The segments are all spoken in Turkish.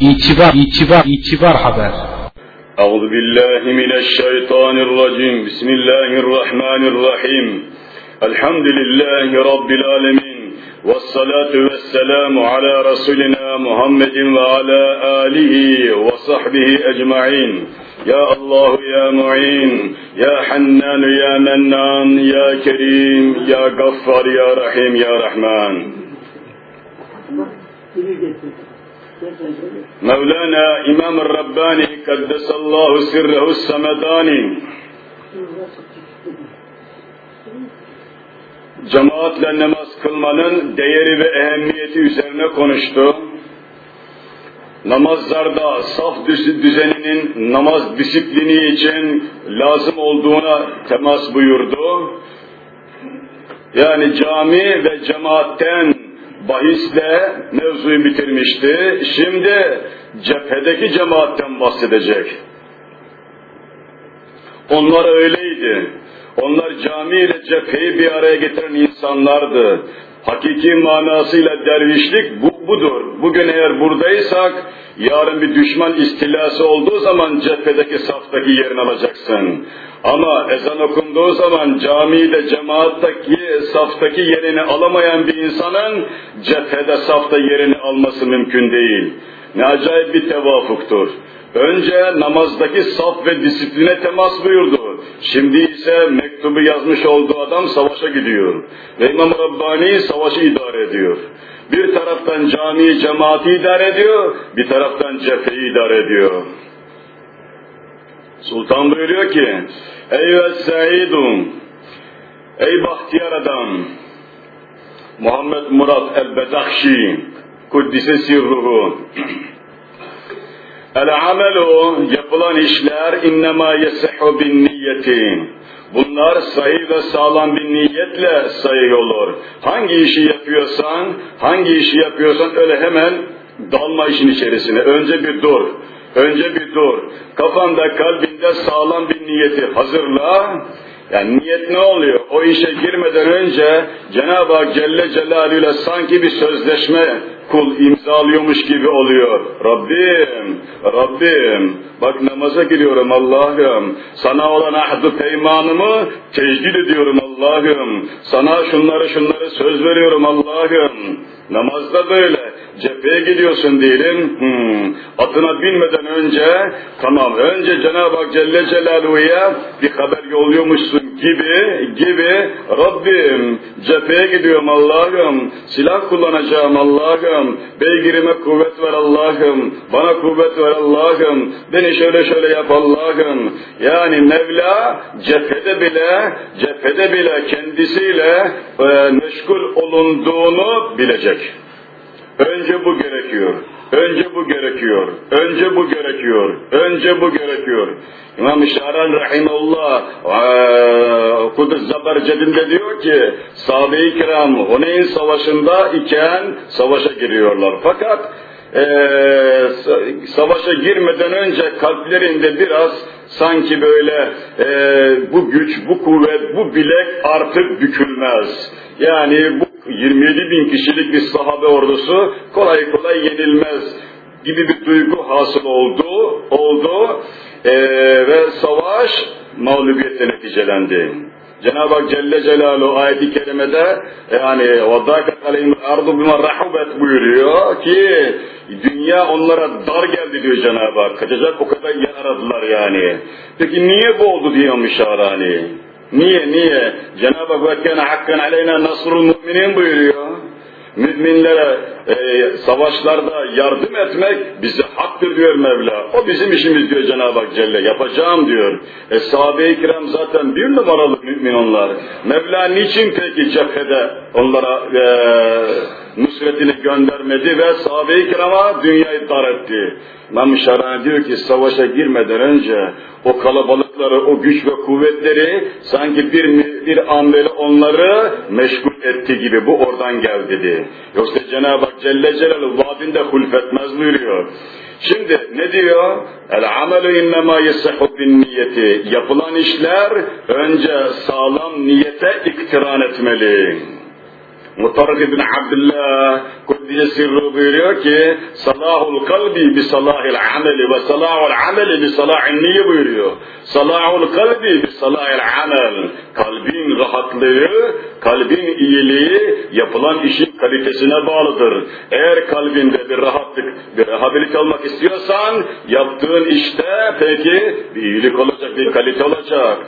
İtibar, itibar, itibar haber. Euzu billahi mineşşeytanirracim. Bismillahirrahmanirrahim. Elhamdülillahi rabbil alamin. Vessalatu vesselamu ala rasulina Muhammedin ve ala alihi ve sahbihi ecmaîn. Ya Allah ya Muin, ya Hannan ya Mennan, ya Kerim, ya Gaffar, ya Rahim, ya Rahman. مولانا إمام الرباني قدس الله سره السمداني cemaatle namaz kılmanın değeri ve ehemmiyeti üzerine konuştu. Namazlarda saf düzeninin namaz disiplini için lazım olduğuna temas buyurdu. Yani cami ve cemaatten bahisle mevzuyu bitirmişti. Şimdi cephedeki cemaatten bahsedecek. Onlar öyleydi. Onlar cami ile cepheyi bir araya getiren insanlardı. Hakiki manasıyla dervişlik bu, budur. Bugün eğer buradaysak, yarın bir düşman istilası olduğu zaman cephedeki saftaki yerini alacaksın. Ama ezan okunduğu zaman camide, cemaattaki, saftaki yerini alamayan bir insanın cephede, safta yerini alması mümkün değil. Ne acayip bir tevafuktur. Önce namazdaki saf ve disipline temas buyurdu. Şimdi ise mektubu yazmış olduğu adam savaşa gidiyor. Ve İmam Rabbani savaşı idare ediyor. Bir taraftan cami cemaati idare ediyor, bir taraftan cepheyi idare ediyor. Sultan buyuruyor ki, Ey Seidun, ey bahtiyar adam, Muhammed Murat el-Bedakşi, Kuddise sirruhu, El amelu yapılan işler innema yesihu bin niyeti. Bunlar sahih ve sağlam bir niyetle sahih olur. Hangi işi yapıyorsan, hangi işi yapıyorsan öyle hemen dalma işin içerisine. Önce bir dur. Önce bir dur. Kafanda, kalbinde sağlam bir niyeti hazırla. Yani niyet ne oluyor? O işe girmeden önce Cenab-ı Hak Celle Celaluhu ile sanki bir sözleşme kul imzalıyormuş gibi oluyor. Rabbim, Rabbim, bak namaza giriyorum Allah'ım. Sana olan ahdu peymanımı tecdid ediyorum Allah'ım. Sana şunları şunları söz veriyorum Allah'ım. Namazda böyle. Cepheye gidiyorsun diyelim. Hmm. Atına binmeden önce tamam önce Cenab-ı Hak Celle Celaluhu'ya bir haber yolluyormuşsun gibi gibi Rabbim cepheye gidiyorum Allah'ım. Silah kullanacağım Allah'ım. Beygirime kuvvet ver Allah'ım. Bana kuvvet ver Allah'ım. Beni şöyle şöyle yap Allah'ım. Yani Mevla cephede bile cephede bile kendisiyle e, meşgul olunduğunu bilecek. Önce bu gerekiyor. Önce bu gerekiyor. Önce bu gerekiyor. Önce bu gerekiyor. İmam Şaran Rahimullah Kudüs Zaberced'inde diyor ki sahabe-i kiram Huneyn Savaşı'nda iken savaşa giriyorlar. Fakat ee, savaşa girmeden önce kalplerinde biraz sanki böyle e, bu güç, bu kuvvet, bu bilek artık bükülmez. Yani bu 27 bin kişilik bir sahabe ordusu kolay kolay yenilmez gibi bir duygu hasıl oldu, oldu ee, ve savaş mağlubiyetle neticelendi. Cenab-ı Hak Celle Celaluhu ayet-i kerimede yani وَضَاكَتْ عَلَيْهِمُ الْاَرْضُ بِمَا رَحُبَتْ buyuruyor ki dünya onlara dar geldi diyor Cenab-ı Hak. Kaçacak o kadar yer aradılar yani. Peki niye bu oldu diyor Şarani. Niye niye? Cenab-ı Hak وَكَّنَ حَقًّا عَلَيْنَا نَصْرُ الْمُؤْمِنِينَ buyuruyor. Müminlere e, savaşlarda yardım etmek bize haktır diyor Mevla. O bizim işimiz diyor Cenab-ı Hak Celle. Yapacağım diyor. E sahabe-i kiram zaten bir numaralı mümin onlar. Mevla niçin peki cephede onlara e, nusretini göndermedi ve sahabe-i kirama dünyayı dar etti. İmam Şarani diyor ki savaşa girmeden önce o kalabalıkları, o güç ve kuvvetleri sanki bir, bir an onları meşgul etti gibi bu oradan geldi dedi. Yoksa Cenab-ı Hak Celle Celaluhu vaadinde hulfetmez buyuruyor. Şimdi ne diyor? El amelu innema yesihu bin niyeti. Yapılan işler önce sağlam niyete iktiran etmeli. Mutarrif ibn Abdullah Kuddise sirru buyuruyor ki salahul kalbi bi salahil ameli ve salahul ameli bi salahil niye buyuruyor. Salahul kalbi bi salahil amel. Kalbin rahatlığı, kalbin iyiliği yapılan işin kalitesine bağlıdır. Eğer kalbinde bir rahatlık, bir rehabilite olmak istiyorsan yaptığın işte peki bir iyilik olacak, bir kalite olacak.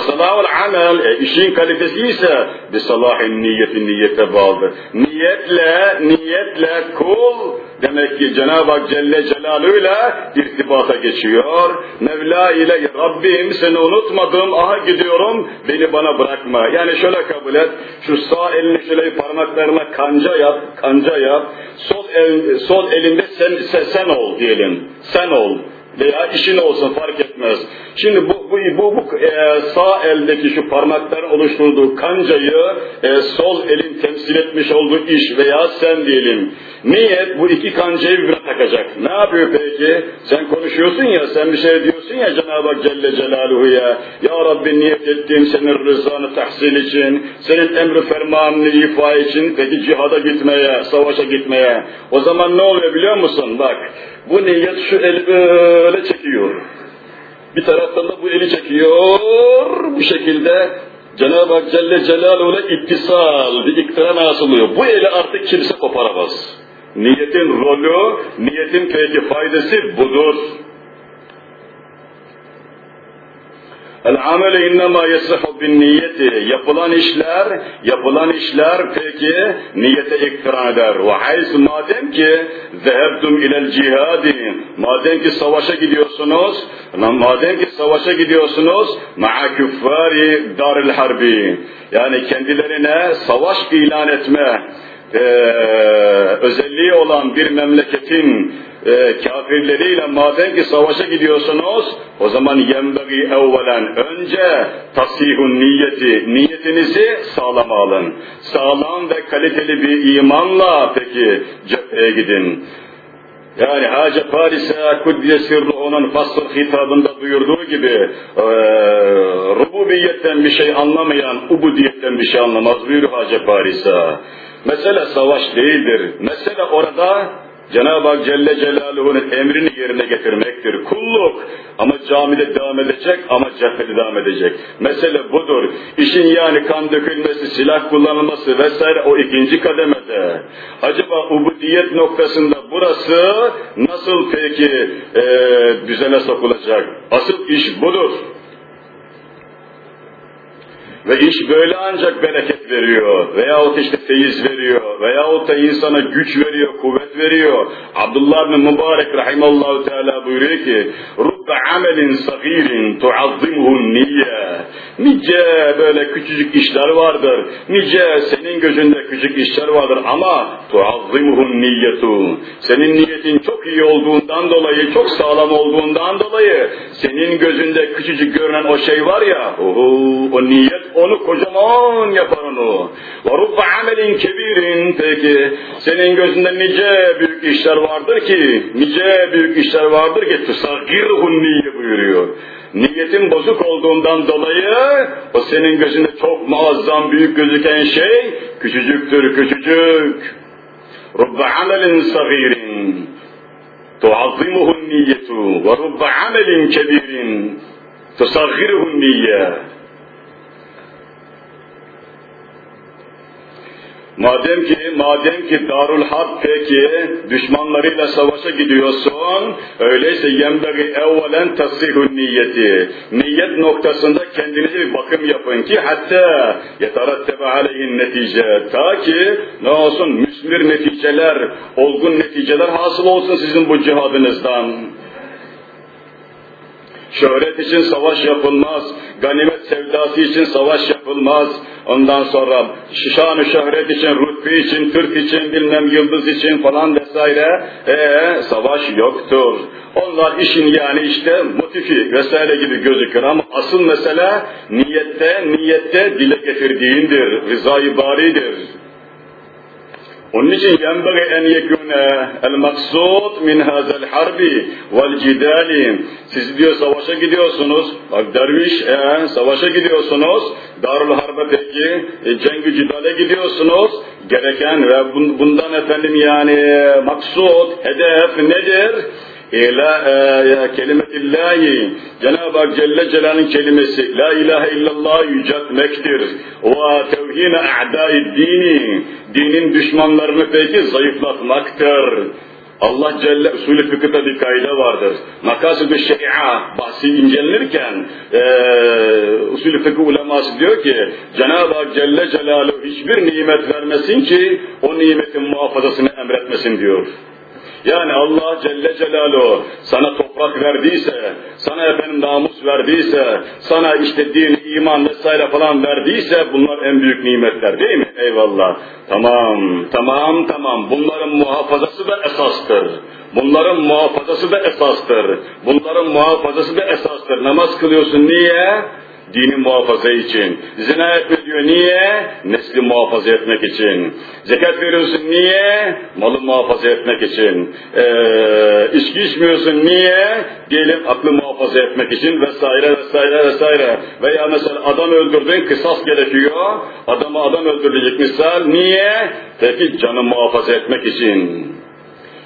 Salahul amel, e, işin kalitesi ise bir salahin niyetin niyete bağlıdır. Niyetle, niyetle kul demek ki Cenab-ı Hak Celle Celaluhu'yla irtibata geçiyor. Mevla ile Rabbim seni unutmadım, aha gidiyorum, beni bana bırakma. Yani şöyle kabul et, şu sağ elini şöyle parmaklarına kanca yap, kanca yap, sol, el, sol elinde sen, sen, sen ol diyelim, sen ol veya işin olsun fark etmez. Şimdi bu bu bu, bu e, sağ eldeki şu parmakların oluşturduğu kancayı e, sol elin temsil etmiş olduğu iş veya sen diyelim. Niyet bu iki kancayı birbirine takacak. Ne yapıyor peki? Sen konuşuyorsun ya, sen bir şey diyorsun ya Cenab-ı Hak Celle Celaluhu ya. Rabbi niyet ettiğim senin rızanı tahsil için, senin emri fermanını ifa için, peki cihada gitmeye, savaşa gitmeye. O zaman ne oluyor biliyor musun? Bak, bu niyet şu eli böyle çekiyor. Bir taraftan da bu eli çekiyor. Bu şekilde Cenab-ı Hak Celle Celaluhu'na ittisal, bir iktiran asılıyor. Bu eli artık kimse koparamaz. Niyetin rolü, niyetin peki faydası budur. El amele innema yesihu bin niyeti. Yapılan işler, yapılan işler peki niyete iktiran eder. Ve hayz madem ki zehebtum ilel cihadi. Madem ki savaşa gidiyorsunuz, madem ki savaşa gidiyorsunuz ma'a küffari daril harbi. Yani kendilerine savaş ilan etme, ee, özelliği olan bir memleketin e, kafirleriyle madem ki savaşa gidiyorsunuz, o zaman yembegi evvelen önce tasihun niyeti, niyetinizi sağlam alın. Sağlam ve kaliteli bir imanla peki cepheye gidin. Yani Hacı Paris'e Kuddiye Sirruhu'nun fasıl hitabında buyurduğu gibi e, rububiyetten bir şey anlamayan ubudiyetten bir şey anlamaz buyuruyor Hacı Paris'e. Mesele savaş değildir. Mesele orada Cenab-ı Hak Celle Celaluhu'nun emrini yerine getirmektir. Kulluk ama camide devam edecek ama cephede devam edecek. Mesele budur. İşin yani kan dökülmesi, silah kullanılması vesaire o ikinci kademede. Acaba ubudiyet noktasında burası nasıl peki e, düzene sokulacak? Asıl iş budur. Ve iş böyle ancak bereket veriyor. Veyahut işte feyiz veriyor. Veyahut da insana güç veriyor, kuvvet veriyor. Abdullah bin Mübarek rahimallahu teala buyuruyor ki Rubbe amelin sagirin tuazzimuhun niyye. Nice böyle küçücük işler vardır. Nice senin gözünde küçük işler vardır ama tuazzimuhun niyyetu. Senin niyetin çok iyi olduğundan dolayı, çok sağlam olduğundan dolayı senin gözünde küçücük görünen o şey var ya, o niyet onu kocaman yapar. Ve rubbe amelin kebirin peki senin gözünde nice büyük işler vardır ki nice büyük işler vardır ki tusagirhun niye buyuruyor. Niyetin bozuk olduğundan dolayı o senin gözünde çok muazzam büyük gözüken şey küçücüktür küçücük. Rubbe amelin sagirin tuazzimuhun niyetu ve rubbe amelin kebirin tusagirhun niye. Madem ki, madem ki Darul Harp peki düşmanlarıyla savaşa gidiyorsun, öyleyse yembegi evvelen tasihun niyeti. Niyet noktasında kendinize bir bakım yapın ki hatta yetarattebe aleyhin netice. Ta ki ne olsun müsmir neticeler, olgun neticeler hasıl olsun sizin bu cihadınızdan. Şöhret için savaş yapılmaz, ganimet sevdası için savaş yapılmaz. Ondan sonra şişan şöhret için, rütbe için, Türk için, bilmem yıldız için falan vesaire ee, savaş yoktur. Onlar işin yani işte motifi vesaire gibi gözükür ama asıl mesele niyette, niyette dile getirdiğindir, rızayı baridir. Onun için yenbagi en yekune el maksud min hazel harbi vel cidali. Siz diyor savaşa gidiyorsunuz. Bak derviş e, savaşa gidiyorsunuz. Darul Harbe peki e, cengü cidale gidiyorsunuz. Gereken ve bundan efendim yani maksud, hedef nedir? İla e, kelimetillahi Cenab-ı Hak Celle Celal'in kelimesi La ilahe illallah yüceltmektir. Ve tevhine a'dai dini dinin düşmanlarını peki zayıflatmaktır. Allah Celle usulü fıkıhta bir kaide vardır. Makasıd-ı şeria bahsi incelenirken e, usulü fıkıh uleması diyor ki Cenab-ı Hak Celle Celaluhu hiçbir nimet vermesin ki o nimetin muhafazasını emretmesin diyor. Yani Allah Celle Celaluhu sana toprak verdiyse, sana efendim namus verdiyse, sana işte din, iman vesaire falan verdiyse bunlar en büyük nimetler değil mi? Eyvallah. Tamam, tamam, tamam. Bunların muhafazası da esastır. Bunların muhafazası da esastır. Bunların muhafazası da esastır. Namaz kılıyorsun niye? Dini muhafaza için. Zina diyor niye? Nesli muhafaza etmek için. Zekat veriyorsun niye? Malı muhafaza etmek için. Ee, içki içmiyorsun niye? Diyelim aklı muhafaza etmek için vesaire vesaire vesaire. Veya mesela adam öldürdün kısas gerekiyor. Adamı adam öldürecek misal. Niye? Peki canı muhafaza etmek için.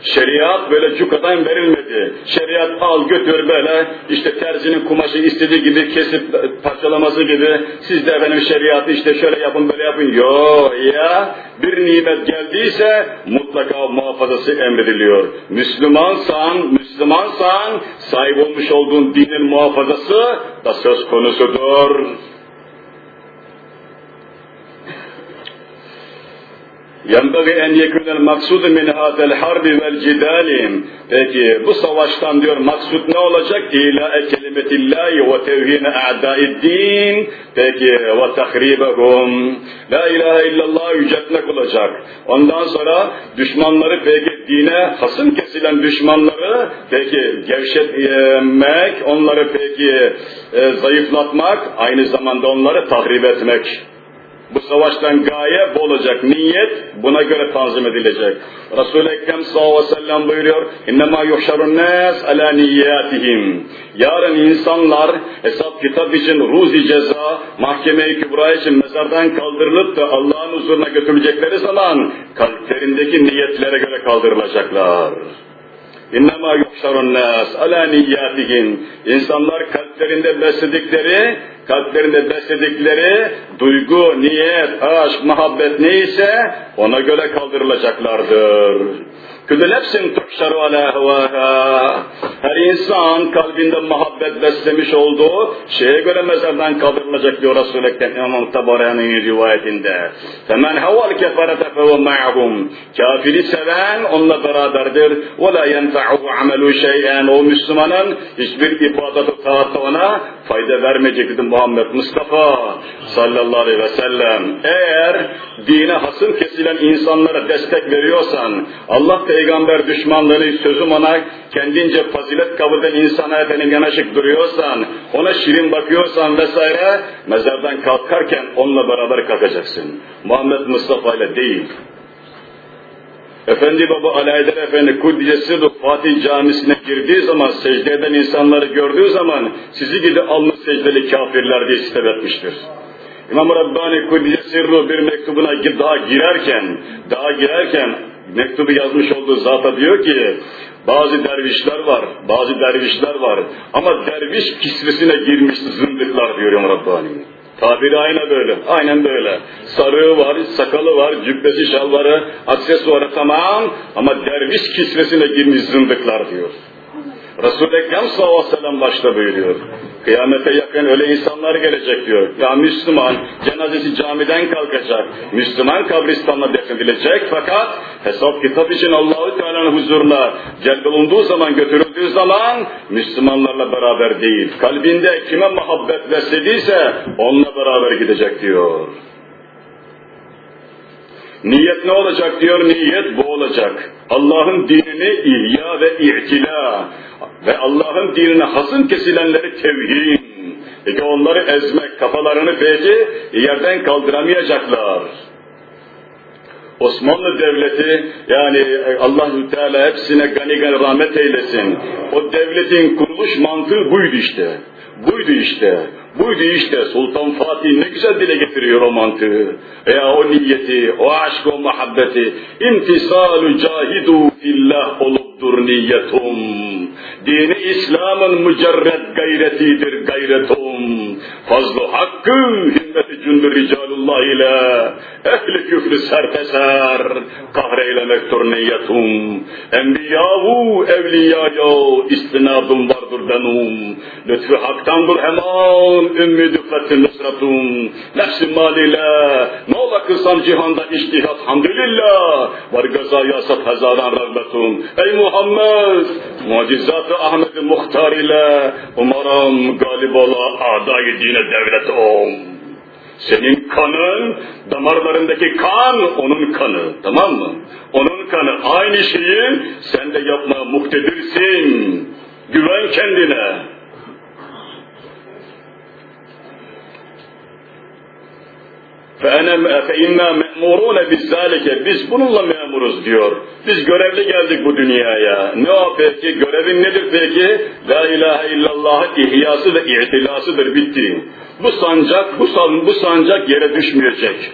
Şeriat böyle cukadan verilmedi. Şeriat al götür böyle işte terzinin kumaşı istediği gibi kesip parçalaması gibi siz de benim şeriatı işte şöyle yapın böyle yapın. Yo ya bir nimet geldiyse mutlaka muhafazası emrediliyor. Müslümansan, Müslümansan sahip olmuş olduğun dinin muhafazası da söz konusudur. ينبغي en يكون المقصود من هذا الحرب والجدال peki bu savaştan diyor maksut ne olacak? İla kelimetillahi ve tevhine a'daiddin peki ve tahribehum la ilahe illallah yüceltmek olacak. Ondan sonra düşmanları peki dine hasım kesilen düşmanları peki gevşetmek, onları peki e, zayıflatmak, aynı zamanda onları tahrip etmek. Bu savaştan gaye bu olacak. Niyet buna göre tanzim edilecek. Resul-i Ekrem sallallahu aleyhi ve sellem buyuruyor. İnnemâ yuhşarun nâs alâ niyyâtihim. Yarın insanlar hesap kitap için ruzi ceza, mahkeme-i kübra için mezardan kaldırılıp da Allah'ın huzuruna götürülecekleri zaman kalplerindeki niyetlere göre kaldırılacaklar. İnnemâ yuhşarun nâs alâ niyyâtihim. İnsanlar kalplerinde besledikleri kalplerinde besledikleri duygu, niyet, aşk, muhabbet neyse ona göre kaldırılacaklardır. Küllü nefsin tuhşaru ala hevaha. Her insan kalbinde muhabbet beslemiş olduğu şeye göre mezardan kaldırılacak diyor Resul-i Ekrem İmam Tabarani'nin rivayetinde. Femen heval keferete fehu ma'hum. Kafiri seven onunla beraberdir. Ve la yenfa'uhu amelu şeyen. O Müslümanın hiçbir ibadet-i ona fayda vermeyecektir Muhammed Mustafa sallallahu aleyhi ve sellem. Eğer dine hasım kesilen insanlara destek veriyorsan, Allah peygamber düşmanlığını sözüm ona kendince fazilet kabul eden insana efendim yanaşık duruyorsan, ona şirin bakıyorsan vesaire, mezardan kalkarken onunla beraber kalkacaksın. Muhammed Mustafa ile değil. Efendi Baba Haydar Efendi Kuddiyesi Fatih Camisi'ne girdiği zaman secde eden insanları gördüğü zaman sizi gidi alnı secdeli kafirler diye sitem etmiştir. İmam Rabbani Kuddiyesi bir mektubuna daha girerken, daha girerken mektubu yazmış olduğu zata diyor ki bazı dervişler var, bazı dervişler var ama derviş kisvesine girmiş zındıklar diyor İmam Rabbani. Tabiri aynen böyle, aynen böyle. Sarığı var, sakalı var, cübbesi, şalvarı, aksesuarı tamam ama derviş kisvesine girmiş zındıklar diyor. Resul-i Ekrem sallallahu aleyhi ve sellem başta buyuruyor. Kıyamete yakın öyle insanlar gelecek diyor. Ya Müslüman cenazesi camiden kalkacak. Müslüman kabristanla defnedilecek fakat hesap kitap için Allahu Teala'nın huzuruna celbulunduğu zaman götürüldüğü zaman Müslümanlarla beraber değil. Kalbinde kime muhabbet beslediyse onunla beraber gidecek diyor. Niyet ne olacak diyor, niyet bu olacak. Allah'ın dinini ihya ve i'tila ve Allah'ın dinine hasım kesilenleri tevhin. Peki onları ezmek, kafalarını peki yerden kaldıramayacaklar. Osmanlı Devleti yani Allahü Teala hepsine gani gani rahmet eylesin. O devletin kuruluş mantığı buydu işte. Buydu işte. Buydu işte Sultan Fatih ne güzel dile getiriyor o mantığı. Veya o niyeti, o aşk, o muhabbeti. İmtisalu cahidu fillah olupdur niyetum. Dini İslam'ın mücerred gayretidir gayretum. Fazlı hakkı himmeti cündü ricalullah ile ehli küfrü serpeser kahreylemektur niyetum. Enbiyahu evliyaya istinadum vardır benum. Lütfü haktandır hemen ümmü dükkatü nusratum. Nefsi maliyle ne ola kılsam cihanda iştihat hamdülillah. Var gazaya sat hazaran rağbetum. Ey Muhammed mucizat Ahmet Muhtar ile umarım galip ola adayı dine devlet ol. Senin kanın, damarlarındaki kan onun kanı, tamam mı? Onun kanı, aynı şeyi sen de yapmaya muktedirsin. Güven kendine. فَاِنَّا مَأْمُورُونَ بِذَّٰلِكَ Biz bununla memuruz diyor. Biz görevli geldik bu dünyaya. Ne o peki? Görevin nedir peki? La ilahe illallah ihyası ve i'tilasıdır bitti. Bu sancak, bu, san, bu sancak yere düşmeyecek.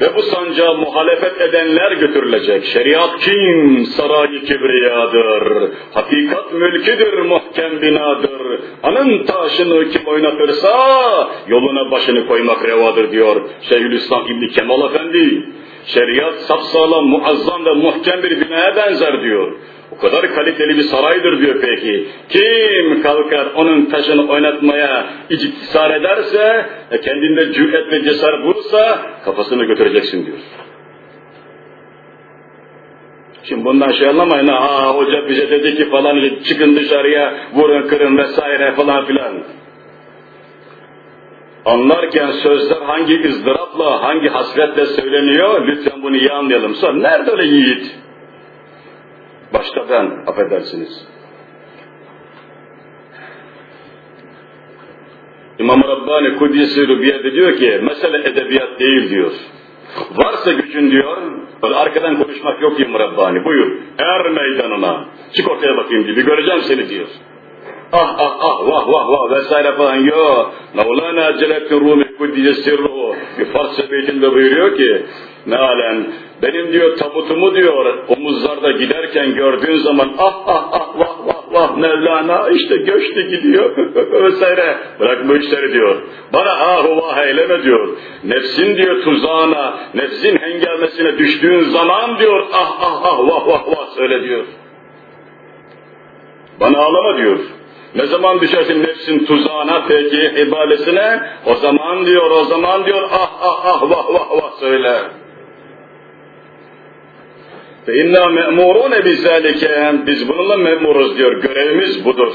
Ve bu sancağa muhalefet edenler götürülecek. Şeriat kim? Sarayı kibriyadır. Hakikat mülküdür, muhkem binadır. Anın taşını kim oynatırsa yoluna başını koymak revadır diyor Şeyhülislam İbni Kemal Efendi. Şeriat sapsağlam, muazzam ve muhkem bir binaya benzer diyor. O kadar kaliteli bir saraydır diyor peki. Kim kalkar onun taşını oynatmaya iktisar ederse, e, kendinde cüret ve cesaret bulursa kafasını götüreceksin diyor. Şimdi bundan şey anlamayın ha hoca bize dedi ki falan çıkın dışarıya vurun kırın vesaire falan filan. Anlarken sözler hangi ızdırapla, hangi hasretle söyleniyor lütfen bunu iyi anlayalım. Sonra nerede öyle yiğit? Başta ben, affedersiniz. İmam Rabbani Rubiye'de diyor ki, mesele edebiyat değil diyor. Varsa gücün diyor, arkadan konuşmak yok İmam Rabbani, buyur, er meydanına, çık ortaya bakayım bir göreceğim seni diyor. Ah ah ah vah vah vah vesaire falan yok. Mevlana Celaleddin Rumi Kuddise Sirruhu bir Farsça beytinde buyuruyor ki mealen benim diyor tabutumu diyor omuzlarda giderken gördüğün zaman ah ah ah vah vah vah Mevlana işte göçtü gidiyor vesaire bırak bu işleri diyor. Bana ah vah eyleme diyor. Nefsin diyor tuzağına, nefsin hengamesine düştüğün zaman diyor ah ah ah vah vah vah söyle diyor. Bana ağlama diyor. Ne zaman düşersin nefsin tuzağına peki ibalesine? O zaman diyor, o zaman diyor ah ah ah vah vah vah söyle. İnna me'murune bizzalike. Biz bununla memuruz diyor. Görevimiz budur.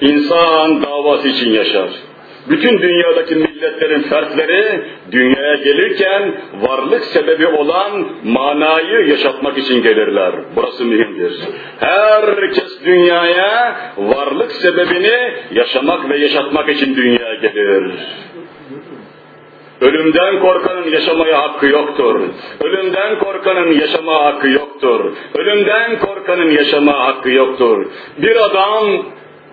İnsan davası için yaşar. Bütün dünyadaki milletlerin fertleri dünyaya gelirken varlık sebebi olan manayı yaşatmak için gelirler. Burası mühimdir. Herkes dünyaya varlık sebebini yaşamak ve yaşatmak için dünyaya gelir. Ölümden korkanın yaşamaya hakkı yoktur. Ölümden korkanın yaşama hakkı yoktur. Ölümden korkanın yaşama hakkı yoktur. Bir adam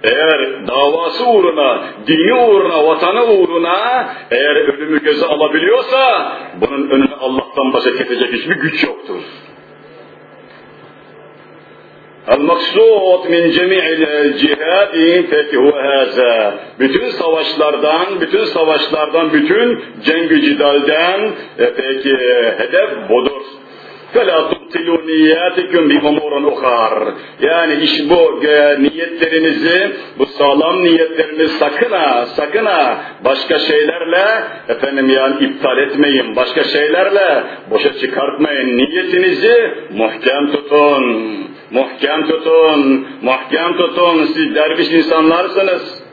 eğer davası uğruna, dini uğruna, vatanı uğruna eğer ölümü göze alabiliyorsa bunun önüne Allah'tan başka kesecek hiçbir güç yoktur. El-maksud min cemi'il cihadi peki huve Bütün savaşlardan, bütün savaşlardan, bütün cengü cidalden e, peki hedef budur. فَلَا تُبْتِلُوا نِيَّاتِكُمْ بِمُمُورًا اُخَارٍ Yani iş bu e, niyetlerinizi, bu sağlam niyetlerinizi sakın ha, sakın ha başka şeylerle efendim yani iptal etmeyin, başka şeylerle boşa çıkartmayın. Niyetinizi muhkem tutun, muhkem tutun, muhkem tutun. Siz derviş insanlarsınız.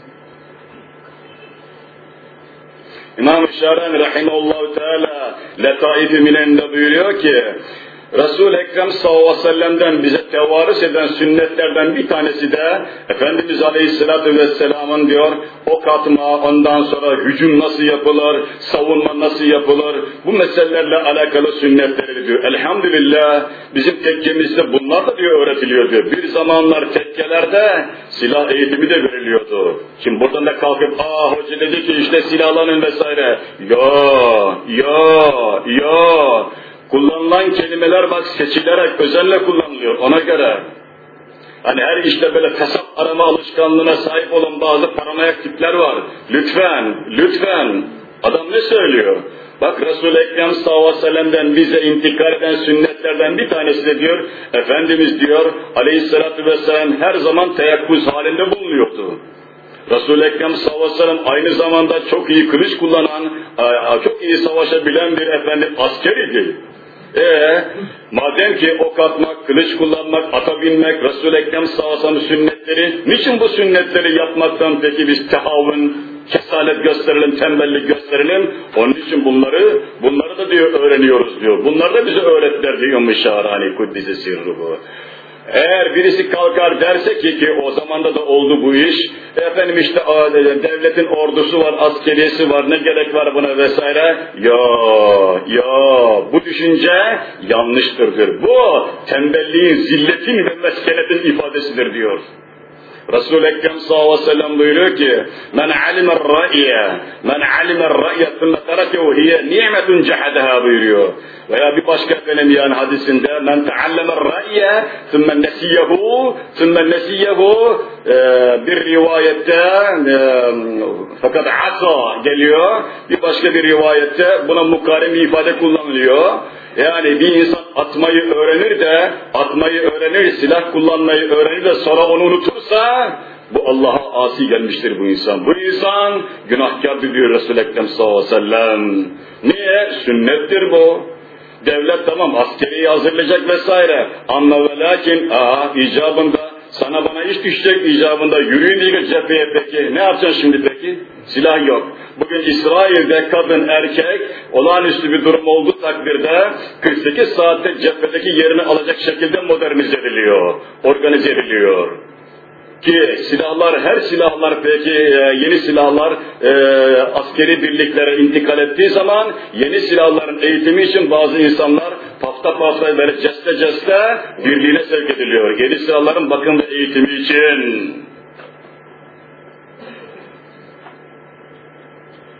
İmam-ı Şaran Rahimullahu Teala Letaif-i Minen'de buyuruyor ki Resul-i Ekrem sallallahu aleyhi ve sellem'den bize tevarüs eden sünnetlerden bir tanesi de Efendimiz Aleyhisselatü Vesselam'ın diyor ok atma, ondan sonra hücum nasıl yapılır, savunma nasıl yapılır, bu meselelerle alakalı sünnetleri diyor. Elhamdülillah bizim tekkemizde bunlar da diyor öğretiliyor diyor. Bir zamanlar tekkelerde silah eğitimi de veriliyordu. Şimdi buradan da kalkıp aa hoca dedi ki işte silahlanın vesaire. Ya, ya, ya. Kullanılan kelimeler bak seçilerek özenle kullanılıyor ona göre. Hani her işte böyle kasap arama alışkanlığına sahip olan bazı paranoyak tipler var. Lütfen, lütfen. Adam ne söylüyor? Bak Resul-i Ekrem sellem'den bize intikal eden sünnetlerden bir tanesi de diyor, Efendimiz diyor aleyhissalatü vesselam her zaman teyakkuz halinde bulunuyordu. Resul-i Ekrem sellem aynı zamanda çok iyi kılıç kullanan, çok iyi savaşabilen bir efendim asker idi. Ee, madem ki ok atmak, kılıç kullanmak, ata binmek, Resul-i Ekrem sallallahu sünnetleri, niçin bu sünnetleri yapmaktan peki biz tehavun, kesalet gösterelim, tembellik gösterelim? Onun için bunları, bunları da diyor öğreniyoruz diyor. Bunları da bize öğretler diyor Mişarani Kuddisi Sirruhu. Eğer birisi kalkar derse ki ki o zamanda da oldu bu iş, efendim işte devletin ordusu var, askeriyesi var, ne gerek var buna vesaire. Ya, ya bu düşünce yanlıştır diyor. Bu tembelliğin, zilletin ve meskeletin ifadesidir diyor. Resul-i Ekrem sallallahu aleyhi ve sellem buyuruyor ki men alimer ra'ye men alimer ra'ye sümme terekehu hiye ni'metun cehadaha buyuruyor. Veya bir başka yani hadisinde men teallemer ra'ye sümme nesiyehu sümme nesiyehu bir rivayette fakat asa geliyor. Bir başka bir rivayette buna mukarem ifade kullanılıyor. Yani bir insan atmayı öğrenir de, atmayı öğrenir, silah kullanmayı öğrenir de sonra onu unutursa, bu Allah'a asi gelmiştir bu insan. Bu insan günahkardır diyor Resul-i Ekrem sallallahu aleyhi ve sellem. Niye? Sünnettir bu. Devlet tamam askeriyi hazırlayacak vesaire. Ama ve lakin aa, icabında sana bana iş düşecek icabında yürüyün diye cepheye peki. Ne yapacaksın şimdi peki? Silah yok. Bugün İsrail'de kadın erkek olağanüstü bir durum olduğu takdirde 48 saatte cephedeki yerini alacak şekilde modernize ediliyor, organize ediliyor. Ki silahlar, her silahlar peki yeni silahlar e, askeri birliklere intikal ettiği zaman yeni silahların eğitimi için bazı insanlar pafta pafta böyle ceste ceste birliğine sevk ediliyor. Yeni silahların bakım ve eğitimi için.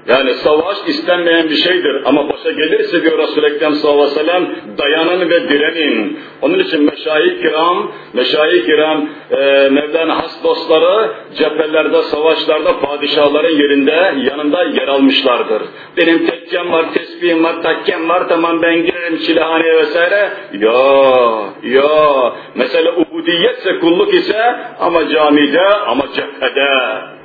Yani savaş istenmeyen bir şeydir ama başa gelirse diyor Resul-i Ekrem sallallahu aleyhi ve sellem dayanın ve direnin. Onun için meşayih kiram, meşayih kiram e, Mevlana has dostları cephelerde, savaşlarda padişahların yerinde, yanında yer almışlardır. Benim tekkem var, tesbihim var, takkem var, tamam ben girerim çilehaneye vesaire. Ya, ya. Mesela ubudiyetse kulluk ise ama camide ama cephede.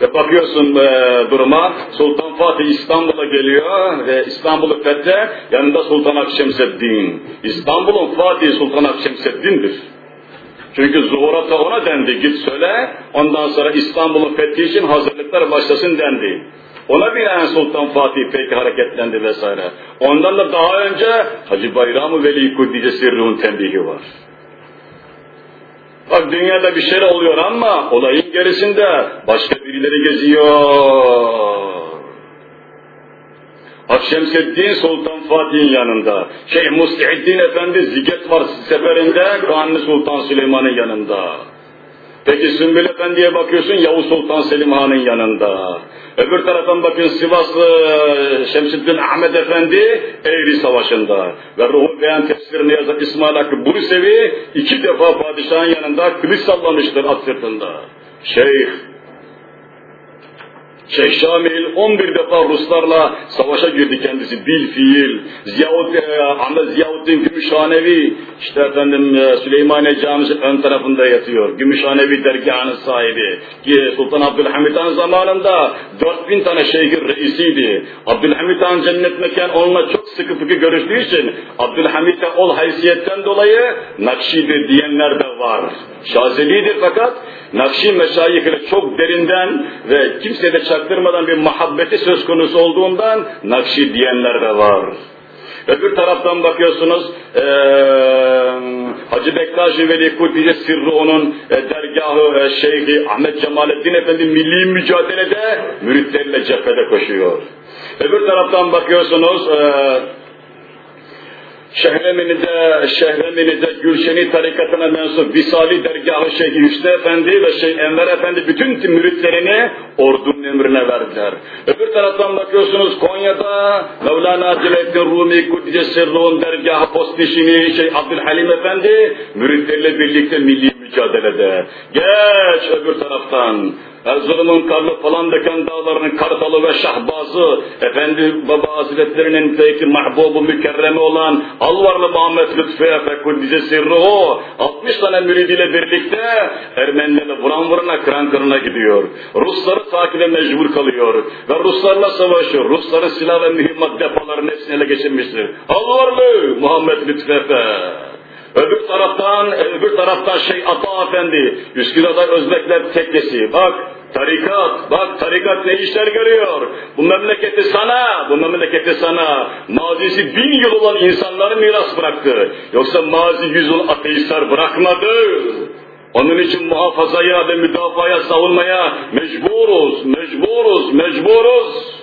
Ve bakıyorsun e, duruma, Sultan Fatih İstanbul'a geliyor ve İstanbul'u fethe, yanında Sultan Akşemseddin. İstanbul'un Fatih Sultan Akşemseddin'dir. Çünkü zuhurata ona dendi, git söyle, ondan sonra İstanbul'un fethi için hazırlıklar başlasın dendi. Ona binaen Sultan Fatih peki hareketlendi vesaire. Ondan da daha önce Hacı Bayram-ı Veli Kuddise Sirruh'un tembihi var. Bak dünyada bir şeyler oluyor ama olayın gerisinde başka birileri geziyor. Akşemseddin Sultan Fatih'in yanında. Şeyh Muslihiddin Efendi Ziget var seferinde Kanuni Sultan Süleyman'ın yanında. Peki Sümbül Efendi'ye bakıyorsun Yavuz Sultan Selim Han'ın yanında. Öbür taraftan bakın Sivaslı Şemsiddin Ahmet Efendi Eğri Savaşı'nda. Ve Ruhul Beyan tefsirini yazan İsmail Hakkı Bursevi iki defa padişahın yanında kılıç sallamıştır at sırtında. Şeyh Şeyh Şamil 11 defa Ruslarla savaşa girdi kendisi bil fiil. Ziyaud, e, Ziyavuddin Gümüşhanevi işte efendim e, Süleymaniye Camisi ön tarafında yatıyor. Gümüşhanevi dergahının sahibi. Ki Sultan Abdülhamid Han zamanında 4000 tane şeyhin reisiydi. Abdülhamid Han cennet mekan onunla çok sıkı fıkı görüştüğü için Abdülhamid'e ol haysiyetten dolayı Nakşi'dir diyenler de var. Şazeli'dir fakat Nakşi meşayihine çok derinden ve kimseye de çaktırmadan bir muhabbeti söz konusu olduğundan Nakşi diyenler de var. Öbür taraftan bakıyorsunuz ee, Hacı Bektaşi Veli Kudüs'e sırrı onun e, dergahı e, Şeyhi Ahmet Cemalettin Efendi milli mücadelede müritleriyle cephede koşuyor. Öbür taraftan bakıyorsunuz e, Şehremini'de, Şehremini'de Gülşeni tarikatına mensup Visali dergahı Şeyh Hüsnü Efendi ve Şeyh Enver Efendi bütün müritlerini ordunun emrine verdiler. Öbür taraftan bakıyorsunuz Konya'da Mevlana Celaleddin Rumi Kudüs'e Sırrı'nın dergahı Postişini Şeyh Abdülhalim Efendi müritleriyle birlikte milli mücadelede. Geç öbür taraftan Erzurum'un karlı falan döken dağlarının kartalı ve şahbazı, Efendi Baba Hazretlerinin peki mahbubu mükerremi olan Alvarlı Muhammed Lütfü Efe Kuddise Sirri o, 60 tane müridiyle birlikte Ermenilerle vuran vurana kıran kırına gidiyor. Rusları takibe mecbur kalıyor ve Ruslarla savaşıyor. Rusların silah ve mühimmat depolarının hepsini ele geçirmiştir. Alvarlı Muhammed Lütfü Efe. Öbür taraftan, öbür taraftan şey Ata Efendi, Üsküdar'da Özbekler tekkesi. Bak tarikat, bak tarikat ne işler görüyor. Bu memleketi sana, bu memleketi sana. Mazisi bin yıl olan insanları miras bıraktı. Yoksa mazi yüz yıl ateistler bırakmadı. Onun için muhafazaya ve müdafaya, savunmaya mecburuz, mecburuz, mecburuz.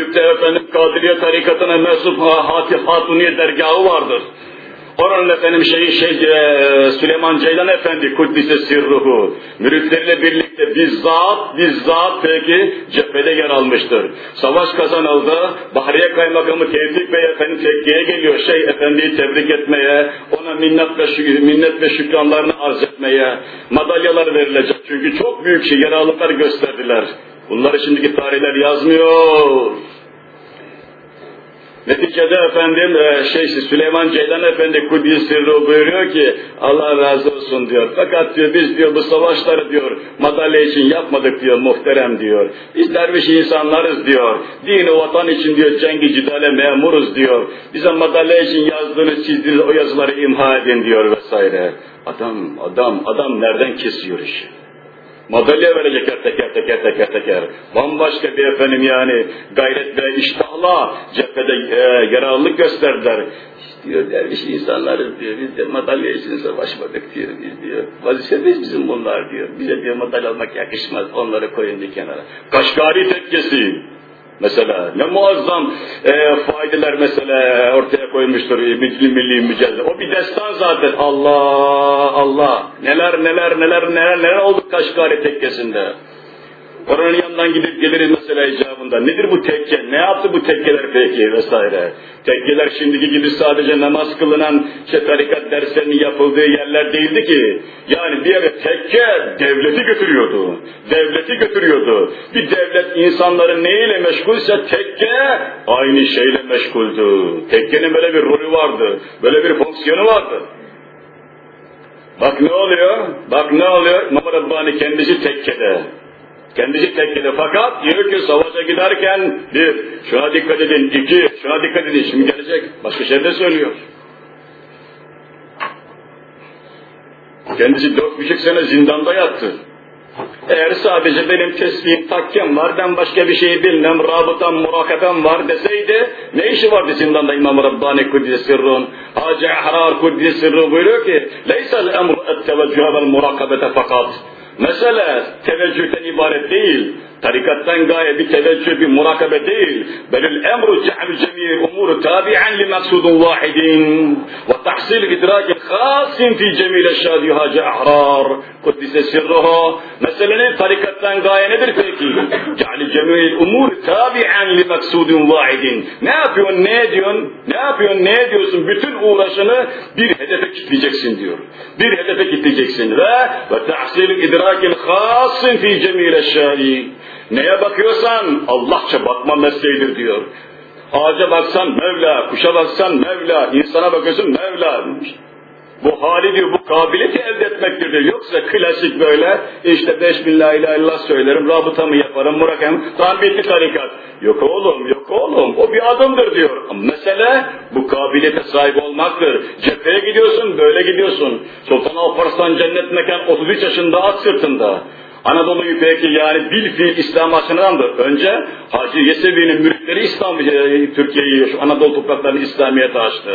Eyüp'te efendim Kadiriye tarikatına mensup Hatuniye dergahı vardır. Oranın efendim şeyi şey, e, Süleyman Ceylan Efendi Kuddise Sirruhu müritleriyle birlikte bizzat bizzat peki cephede yer almıştır. Savaş kazanıldı. Bahriye Kaymakamı Tevfik Bey Efendi tekkiye geliyor. Şey Efendi'yi tebrik etmeye, ona minnet ve, şük minnet ve şükranlarını arz etmeye, madalyalar verilecek. Çünkü çok büyük şey yaralıklar gösterdiler. Bunları şimdiki tarihler yazmıyor. Neticede efendim e, şey Süleyman Ceylan Efendi Kudüs Sirru buyuruyor ki Allah razı olsun diyor. Fakat diyor biz diyor bu savaşları diyor madalya için yapmadık diyor muhterem diyor. Biz derviş insanlarız diyor. Dini vatan için diyor cengi cidale memuruz diyor. Bize madalya için yazdığınız çizdiğiniz o yazıları imha edin diyor vesaire. Adam adam adam nereden kesiyor işi? Madalya verecekler teker teker teker teker. Bambaşka bir efendim yani gayret ve iştahla cephede e, yararlılık gösterdiler. Diyor derviş insanlarız diyor. Biz de madalya için savaşmadık diyor biz diyor. Vazifemiz bizim bunlar diyor. Bize diyor madalya almak yakışmaz. Onları koyun bir kenara. Kaşgari tekkesi. Mesela ne muazzam e, faydeler mesela ortaya koymuştur milli milli mücadele. O bir destan zaten. Allah Allah neler neler neler neler neler oldu Kaşgari tekkesinde. Oranın yanından gidip geliriz mesela icabında. Nedir bu tekke? Ne yaptı bu tekkeler peki vesaire? Tekkeler şimdiki gibi sadece namaz kılınan işte tarikat derslerinin yapıldığı yerler değildi ki. Yani bir yere tekke devleti götürüyordu. Devleti götürüyordu. Bir devlet insanların neyle meşgulse tekke aynı şeyle meşguldü. Tekkenin böyle bir rolü vardı. Böyle bir fonksiyonu vardı. Bak ne oluyor? Bak ne oluyor? İmam Rabbani kendisi tekkede. Kendisi tekkede fakat diyor ki savaşa giderken bir, şuna dikkat edin, iki, şuna dikkat edin, şimdi gelecek. Başka şey de söylüyor. Kendisi dört buçuk sene zindanda yattı. Eğer sadece benim tesbihim, takkem var, ben başka bir şey bilmem, rabıtam, murakabem var deseydi, ne işi vardı zindanda İmam Rabbani Kuddise Sirrun? Hacı Ahrar Kuddise Sirrun buyuruyor ki, et teveccühe vel murakabete fakat. Mesele teveccühten ibaret değil. Tarikattan gaye bir teveccüh, bir murakabe değil. Belül emru ce'lu cemiyel umuru tabi'an li maksudun vahidin. Ve tahsil idrakin khasin fi cemil eşşâdi hacı ahrar. Kuddise sirruhu. Meselenin tarikattan gaye nedir peki? Ce'lu cemiyel umuru tabi'an li maksudun vahidin. Ne yapıyorsun, ne ediyorsun? Ne yapıyorsun, ne ediyorsun? Bütün uğraşını bir hedefe kitleyeceksin diyor. Bir hedefe kitleyeceksin ve ve tahsil idrakin khasin fi cemil eşşâdi. Neye bakıyorsan Allahça bakma mesleğidir diyor. Ağaca baksan Mevla, kuşa baksan Mevla, insana bakıyorsun Mevla. Bu hali diyor, bu kabiliyeti elde etmektir diyor. Yoksa klasik böyle, işte beş bin la ilahe illallah söylerim, rabıtamı yaparım, murakam, tam bitti tarikat. Yok oğlum, yok oğlum, o bir adımdır diyor. Mesele bu kabiliyete sahip olmaktır. Cepheye gidiyorsun, böyle gidiyorsun. Sultan Alparslan cennet mekan 33 yaşında at sırtında. Anadolu'yu peki yani bil fiil İslam açısındandır. Önce Hacı Yesevi'nin müritleri İslam, e, Türkiye'yi, Anadolu topraklarını İslamiyet'e açtı.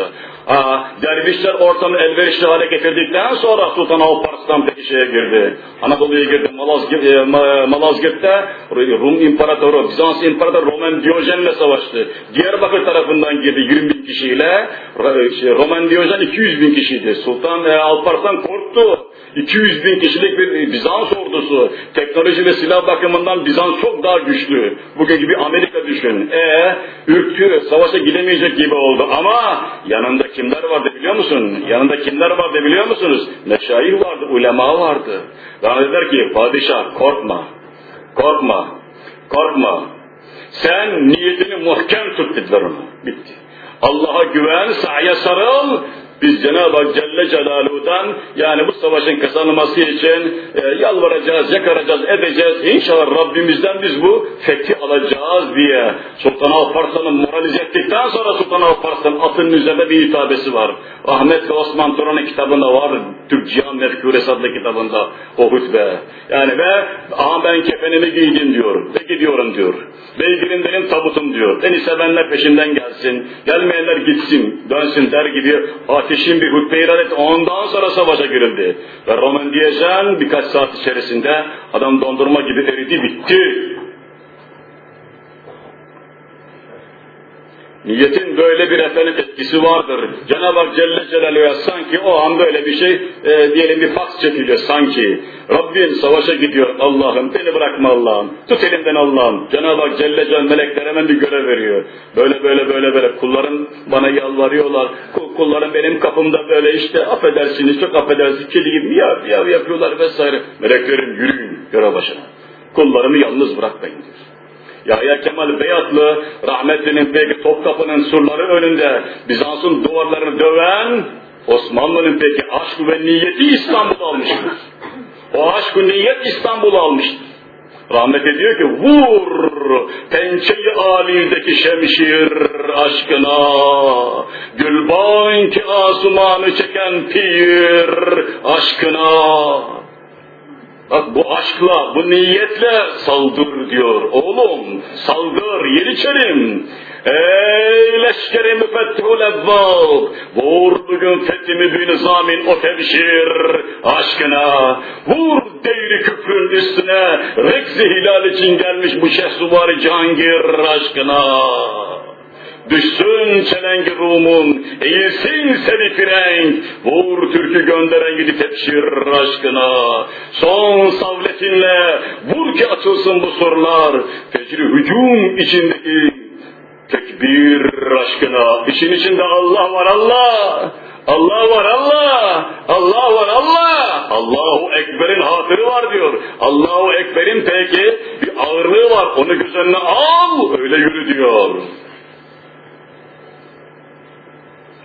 Aa, dervişler ortamı elverişli hale getirdikten sonra Sultan Alparslan peki şeye girdi. Anadolu'ya girdi. Malazgirt, e, Malazgirt'te Rum İmparatoru, Bizans İmparatoru Roman Diyojen'le savaştı. Diyarbakır tarafından girdi 20 bin kişiyle. Şey, Roman Diyojen 200 bin kişiydi. Sultan e, Alparslan korktu. 200 bin kişilik bir Bizans ordusu. Teknoloji ve silah bakımından Bizans çok daha güçlü. Bugün gibi Amerika düşün. E ürktü, savaşa gidemeyecek gibi oldu. Ama yanında kimler vardı biliyor musun? Yanında kimler vardı biliyor musunuz? Meşayih vardı, ulema vardı. Bana dediler ki padişah korkma, korkma, korkma. Sen niyetini muhkem tut dediler ona. Bitti. Allah'a güven, sahaya sarıl, biz Cenab-ı Celle Celaluhu'dan yani bu savaşın kazanılması için e, yalvaracağız, yakaracağız, edeceğiz. İnşallah Rabbimizden biz bu fethi alacağız diye Sultan Alparslan'ı moralize ettikten sonra Sultan Alparslan atının üzerinde bir hitabesi var. Ahmet ve Osman Turan'ın kitabında var. Türk Cihan Mefkures adlı kitabında o hutbe. Yani ve aha ben kefenimi giydim diyor ve gidiyorum diyor. Beygirim benim tabutum diyor. Beni sevenler peşinden gelsin. Gelmeyenler gitsin, dönsün der gibi ateşin bir hutbe ilan etti. Ondan sonra savaşa girildi. Ve Roman Diyejen birkaç saat içerisinde adam dondurma gibi eridi bitti. Niyetin böyle bir efendim etkisi vardır. Cenab-ı Hak Celle Celaluhu'ya sanki o an böyle bir şey, e, diyelim bir faks çekiliyor sanki. Rabbim savaşa gidiyor Allah'ım, beni bırakma Allah'ım, tut elimden Allah'ım. Cenab-ı Hak Celle Celaluhu meleklere hemen bir görev veriyor. Böyle böyle böyle böyle kullarım bana yalvarıyorlar. Kullarım benim kapımda böyle işte affedersiniz, çok affedersiniz, kedi gibi miyav miyav yapıyorlar vesaire. Meleklerim yürüyün görev başına. Kullarımı yalnız bırakmayın diyor. Yahya Kemal Beyatlı rahmetlinin peki Topkapı'nın surları önünde Bizans'ın duvarlarını döven Osmanlı'nın peki aşkı ve niyeti İstanbul'u almıştır. O aşkı niyet İstanbul'u almıştır. Rahmet ediyor ki vur pençeyi alideki şemşir aşkına Gülbanki asumanı çeken pir aşkına Bak bu aşkla, bu niyetle saldır diyor. Oğlum saldır, yeniçerim. Ey leşkeri müfettihul evvab, vur bugün fethimi bir nizamin o tebşir aşkına, vur devri küfrün üstüne, rekzi hilal için gelmiş bu şehsuvar cangir aşkına. Düşsün çelengi Rum'un, eğilsin seni frenk, vur türkü gönderen gidi tepşir aşkına. Son savletinle vur ki açılsın bu sorular, fecri hücum içindeki tekbir aşkına. İçin içinde Allah var Allah. Allah var Allah. Allah var Allah. Allahu Ekber'in hatırı var diyor. Allahu Ekber'in peki bir ağırlığı var. Onu göz önüne al. Öyle yürü diyor.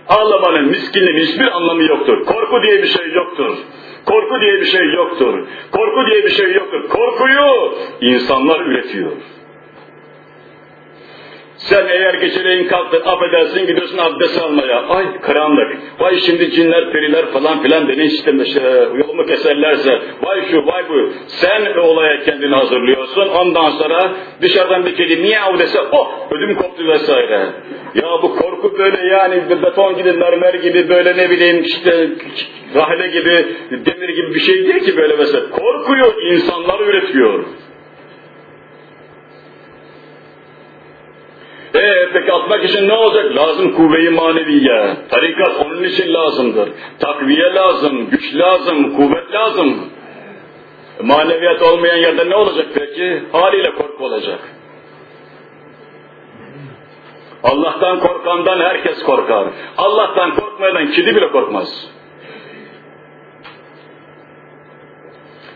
Ağlamanın, miskinliğin hiçbir anlamı yoktur. Korku diye bir şey yoktur. Korku diye bir şey yoktur. Korku diye bir şey yoktur. Korkuyu insanlar üretiyor. Sen eğer geceleyin kalktın affedersin gidiyorsun abdest almaya. Ay karanlık. Vay şimdi cinler periler falan filan beni işte yolumu keserlerse. Vay şu vay bu. Sen olaya kendini hazırlıyorsun. Ondan sonra dışarıdan bir kedi miyav dese oh ödüm koptu vesaire. Ya bu korku böyle yani beton gibi mermer gibi böyle ne bileyim işte rahle gibi demir gibi bir şey değil ki böyle mesela. Korkuyu insanlar üretiyor. Ee, peki atmak için ne olacak? Lazım kuvve-i maneviye. Tarikat onun için lazımdır. Takviye lazım, güç lazım, kuvvet lazım. Maneviyat olmayan yerde ne olacak peki? Haliyle korku olacak. Allah'tan korkandan herkes korkar. Allah'tan korkmayan kedi bile korkmaz.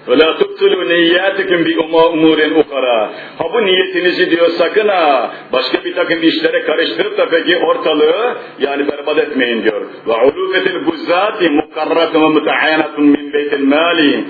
Ve la tuttulu niyyatikum bi umurin ukara. Ha bu niyetinizi diyor sakın ha. Başka bir takım işlere karıştırıp da peki ortalığı yani berbat etmeyin diyor. Ve ulufetil buzzati mukarratun ve mutaayanatun min beytil mali.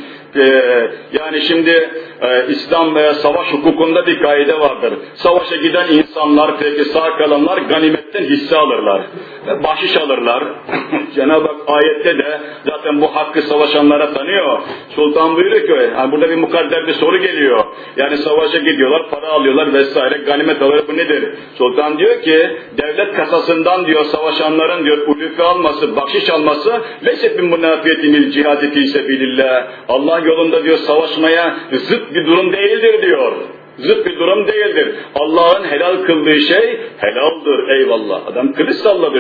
yani şimdi e, İslam veya savaş hukukunda bir kaide vardır. Savaşa giden insanlar peki sağ kalanlar ganimetten hisse alırlar. Ve bahşiş alırlar. Cenab-ı Hak ayette de zaten bu hakkı savaşanlara tanıyor. Sultan buyuruyor ki yani burada bir mukadder bir soru geliyor. Yani savaşa gidiyorlar, para alıyorlar vesaire, ganimet alıyor. Bu nedir? Sultan diyor ki devlet kasasından diyor savaşanların diyor ulufi alması, bahşiş alması leşet bin münafiyetin cihadi fi. Allah yolunda diyor savaşmaya zıt bir durum değildir diyor. Zıt bir durum değildir. Allah'ın helal kıldığı şey helaldir eyvallah. Adam kılıç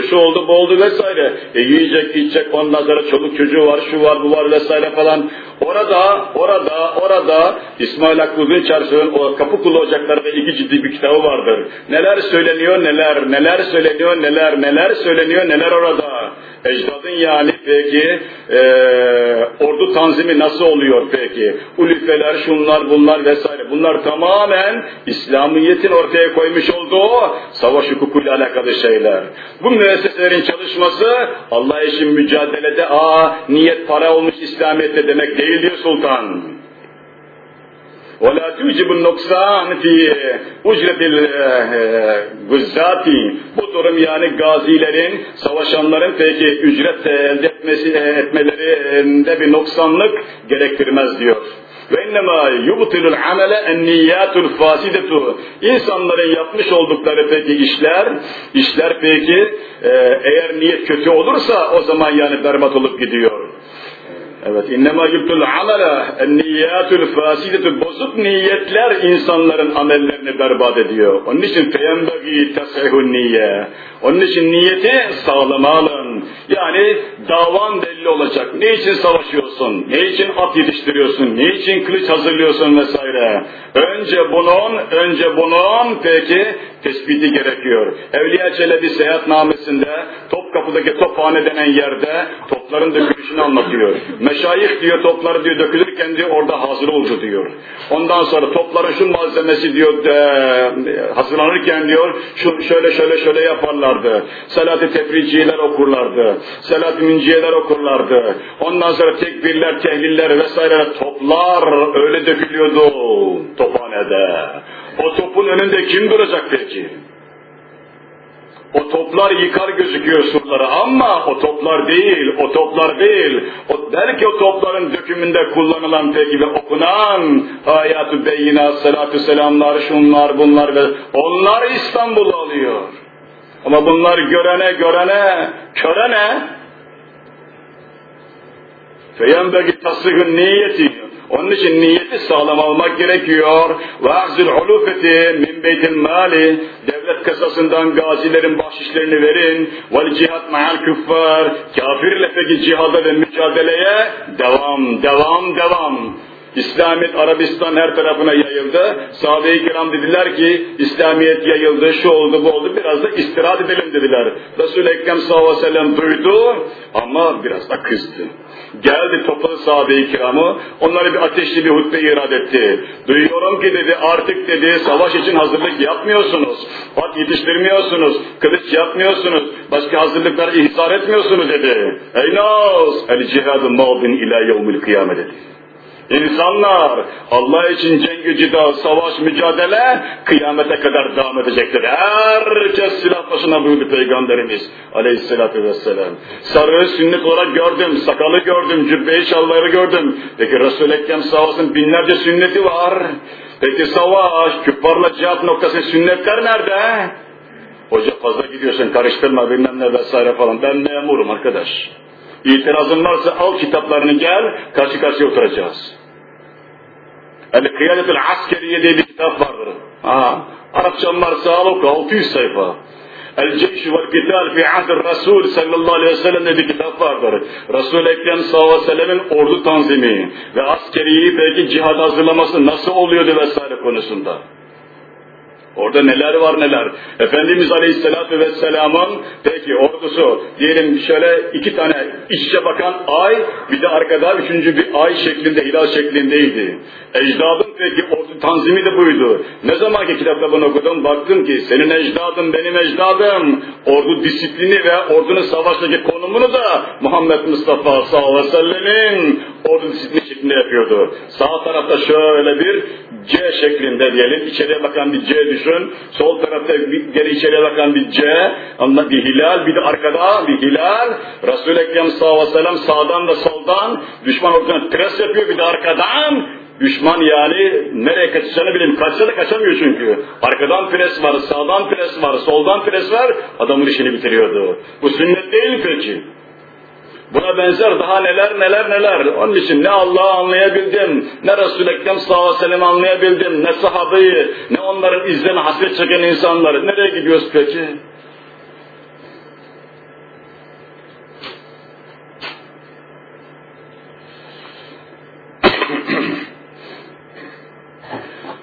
şu oldu, bu oldu vesaire. E yiyecek, içecek, ondan sonra çoluk çocuğu var, şu var, bu var vesaire falan. Orada, orada, orada İsmail Hakkı Uzunçarşı'nın o kapı kulu ocaklarında iki ciddi bir kitabı vardır. Neler söyleniyor, neler, neler söyleniyor, neler, neler söyleniyor, neler orada. Ecdadın yani peki e, ordu tanzimi nasıl oluyor peki? Ulifeler, şunlar, bunlar vesaire. Bunlar tamamen İslamiyet'in ortaya koymuş olduğu savaş hukukuyla alakalı şeyler. Bu müesseselerin çalışması Allah için mücadelede aa niyet para olmuş İslamiyet'te demek değil diyor sultan. وَلَا تُوجِبُ النُّقْسَانِ فِي اُجْرَةِ الْغُزَّاتِ Bu durum yani gazilerin, savaşanların peki ücret elde etmesi, etmelerinde bir noksanlık gerektirmez diyor. Ve innema yubtilul amele en niyyatul fasidetu. İnsanların yapmış oldukları peki işler, işler peki e, eğer niyet kötü olursa o zaman yani berbat olup gidiyor. Evet, innema yubtul amele en niyyatul fasidetu. Bozuk niyetler insanların amellerini berbat ediyor. Onun için feyembegi tasihun niyye. Onun için niyeti sağlama alın. Yani davan belli olacak. Ne için savaşıyorsun? Ne için at yetiştiriyorsun? Ne için kılıç hazırlıyorsun vesaire? Önce bunun, önce bunun peki tespiti gerekiyor. Evliya Çelebi seyahatnamesinde Topkapı'daki tophane denen yerde topların dökülüşünü anlatıyor. Meşayih diyor topları diyor dökülürken diyor orada hazır oldu diyor. Ondan sonra topların şu malzemesi diyor de, hazırlanırken diyor şu şöyle şöyle şöyle yaparlardı. Salat-ı tefriciyeler okurlardı. Salat-ı münciyeler okurlardı. Ondan sonra tekbirler, tehliller vesaire toplar öyle dökülüyordu tophanede. O topun önünde kim duracak peki? O toplar yıkar gözüküyor surları ama o toplar değil, o toplar değil. O, belki o topların dökümünde kullanılan peki ve okunan hayatı beyina, salatü selamlar, şunlar bunlar ve onlar İstanbul'u alıyor. Ama bunlar görene görene, körene feyendeki tasihün niyeti onun için niyeti sağlam olmak gerekiyor. Vazil ulufeti min beytil mali devlet kasasından gazilerin bahşişlerini verin. Vel cihat ma'al küffar kafirle peki cihada ve mücadeleye devam devam devam. İslamiyet Arabistan her tarafına yayıldı. Sahabe-i kiram dediler ki İslamiyet yayıldı, şu oldu, bu oldu. Biraz da istirahat edelim dediler. Resul-i Ekrem sallallahu aleyhi ve sellem duydu ama biraz da kızdı. Geldi topladı sahabe-i kiramı, onlara bir ateşli bir hutbe irad etti. Duyuyorum ki dedi artık dedi savaş için hazırlık yapmıyorsunuz. At yetiştirmiyorsunuz, kılıç yapmıyorsunuz, başka hazırlıklar ihsar etmiyorsunuz dedi. Ey nas, el cihadu mağdin ila yevmil kıyamet dedi. İnsanlar Allah için cengi cida, savaş, mücadele kıyamete kadar devam edecektir. Herkes silah başına buyurdu Peygamberimiz aleyhissalatü vesselam. Sarığı sünnet olarak gördüm, sakalı gördüm, cübbe-i şalları gördüm. Peki Resul-i Ekrem savaşın binlerce sünneti var. Peki savaş, küffarla cihat noktası sünnetler nerede? Hoca fazla gidiyorsun karıştırma bilmem ne vesaire falan. Ben memurum arkadaş. İtirazın varsa al kitaplarını gel, karşı karşıya oturacağız. El Kıyadetul Askeriye diye bir kitap vardır. Ha, Arapçam varsa al oku, 600 sayfa. El Ceyş ve Kital fi Ahdir Resul sallallahu aleyhi ve sellem diye bir kitap vardır. Resul-i Ekrem sallallahu aleyhi ve sellemin ordu tanzimi ve askeriyi belki cihad hazırlaması nasıl oluyordu vesaire konusunda. Orada neler var neler. Efendimiz Aleyhisselatü Vesselam'ın peki ordusu diyelim şöyle iki tane iç içe bakan ay bir de arkada üçüncü bir ay şeklinde hilal şeklindeydi. Ecdadın peki ordu tanzimi de buydu. Ne zaman ki kitapta bunu okudum baktım ki senin ecdadın benim ecdadım. Ordu disiplini ve ordunun savaştaki konumunu da Muhammed Mustafa sallallahu aleyhi ve sellemin ordu disiplini şeklinde yapıyordu. Sağ tarafta şöyle bir C şeklinde diyelim. içeriye bakan bir C düşün. Sol tarafta bir, geri içeriye bakan bir C. Ama bir hilal bir de arkada bir hilal. Resul-i Ekrem sallallahu aleyhi ve sellem sağdan ve soldan düşman ordusuna pres yapıyor bir de arkadan Düşman yani nereye kaçacağını bileyim. Kaçsa da kaçamıyor çünkü. Arkadan pres var, sağdan pres var, soldan pres var. Adamın işini bitiriyordu. Bu sünnet değil peki? Buna benzer daha neler neler neler. Onun için ne Allah'ı anlayabildim, ne Resul-i Ekrem sallallahu aleyhi ve sellem anlayabildim, ne sahabeyi, ne onların izlerine hasret çeken insanları. Nereye gidiyoruz peki?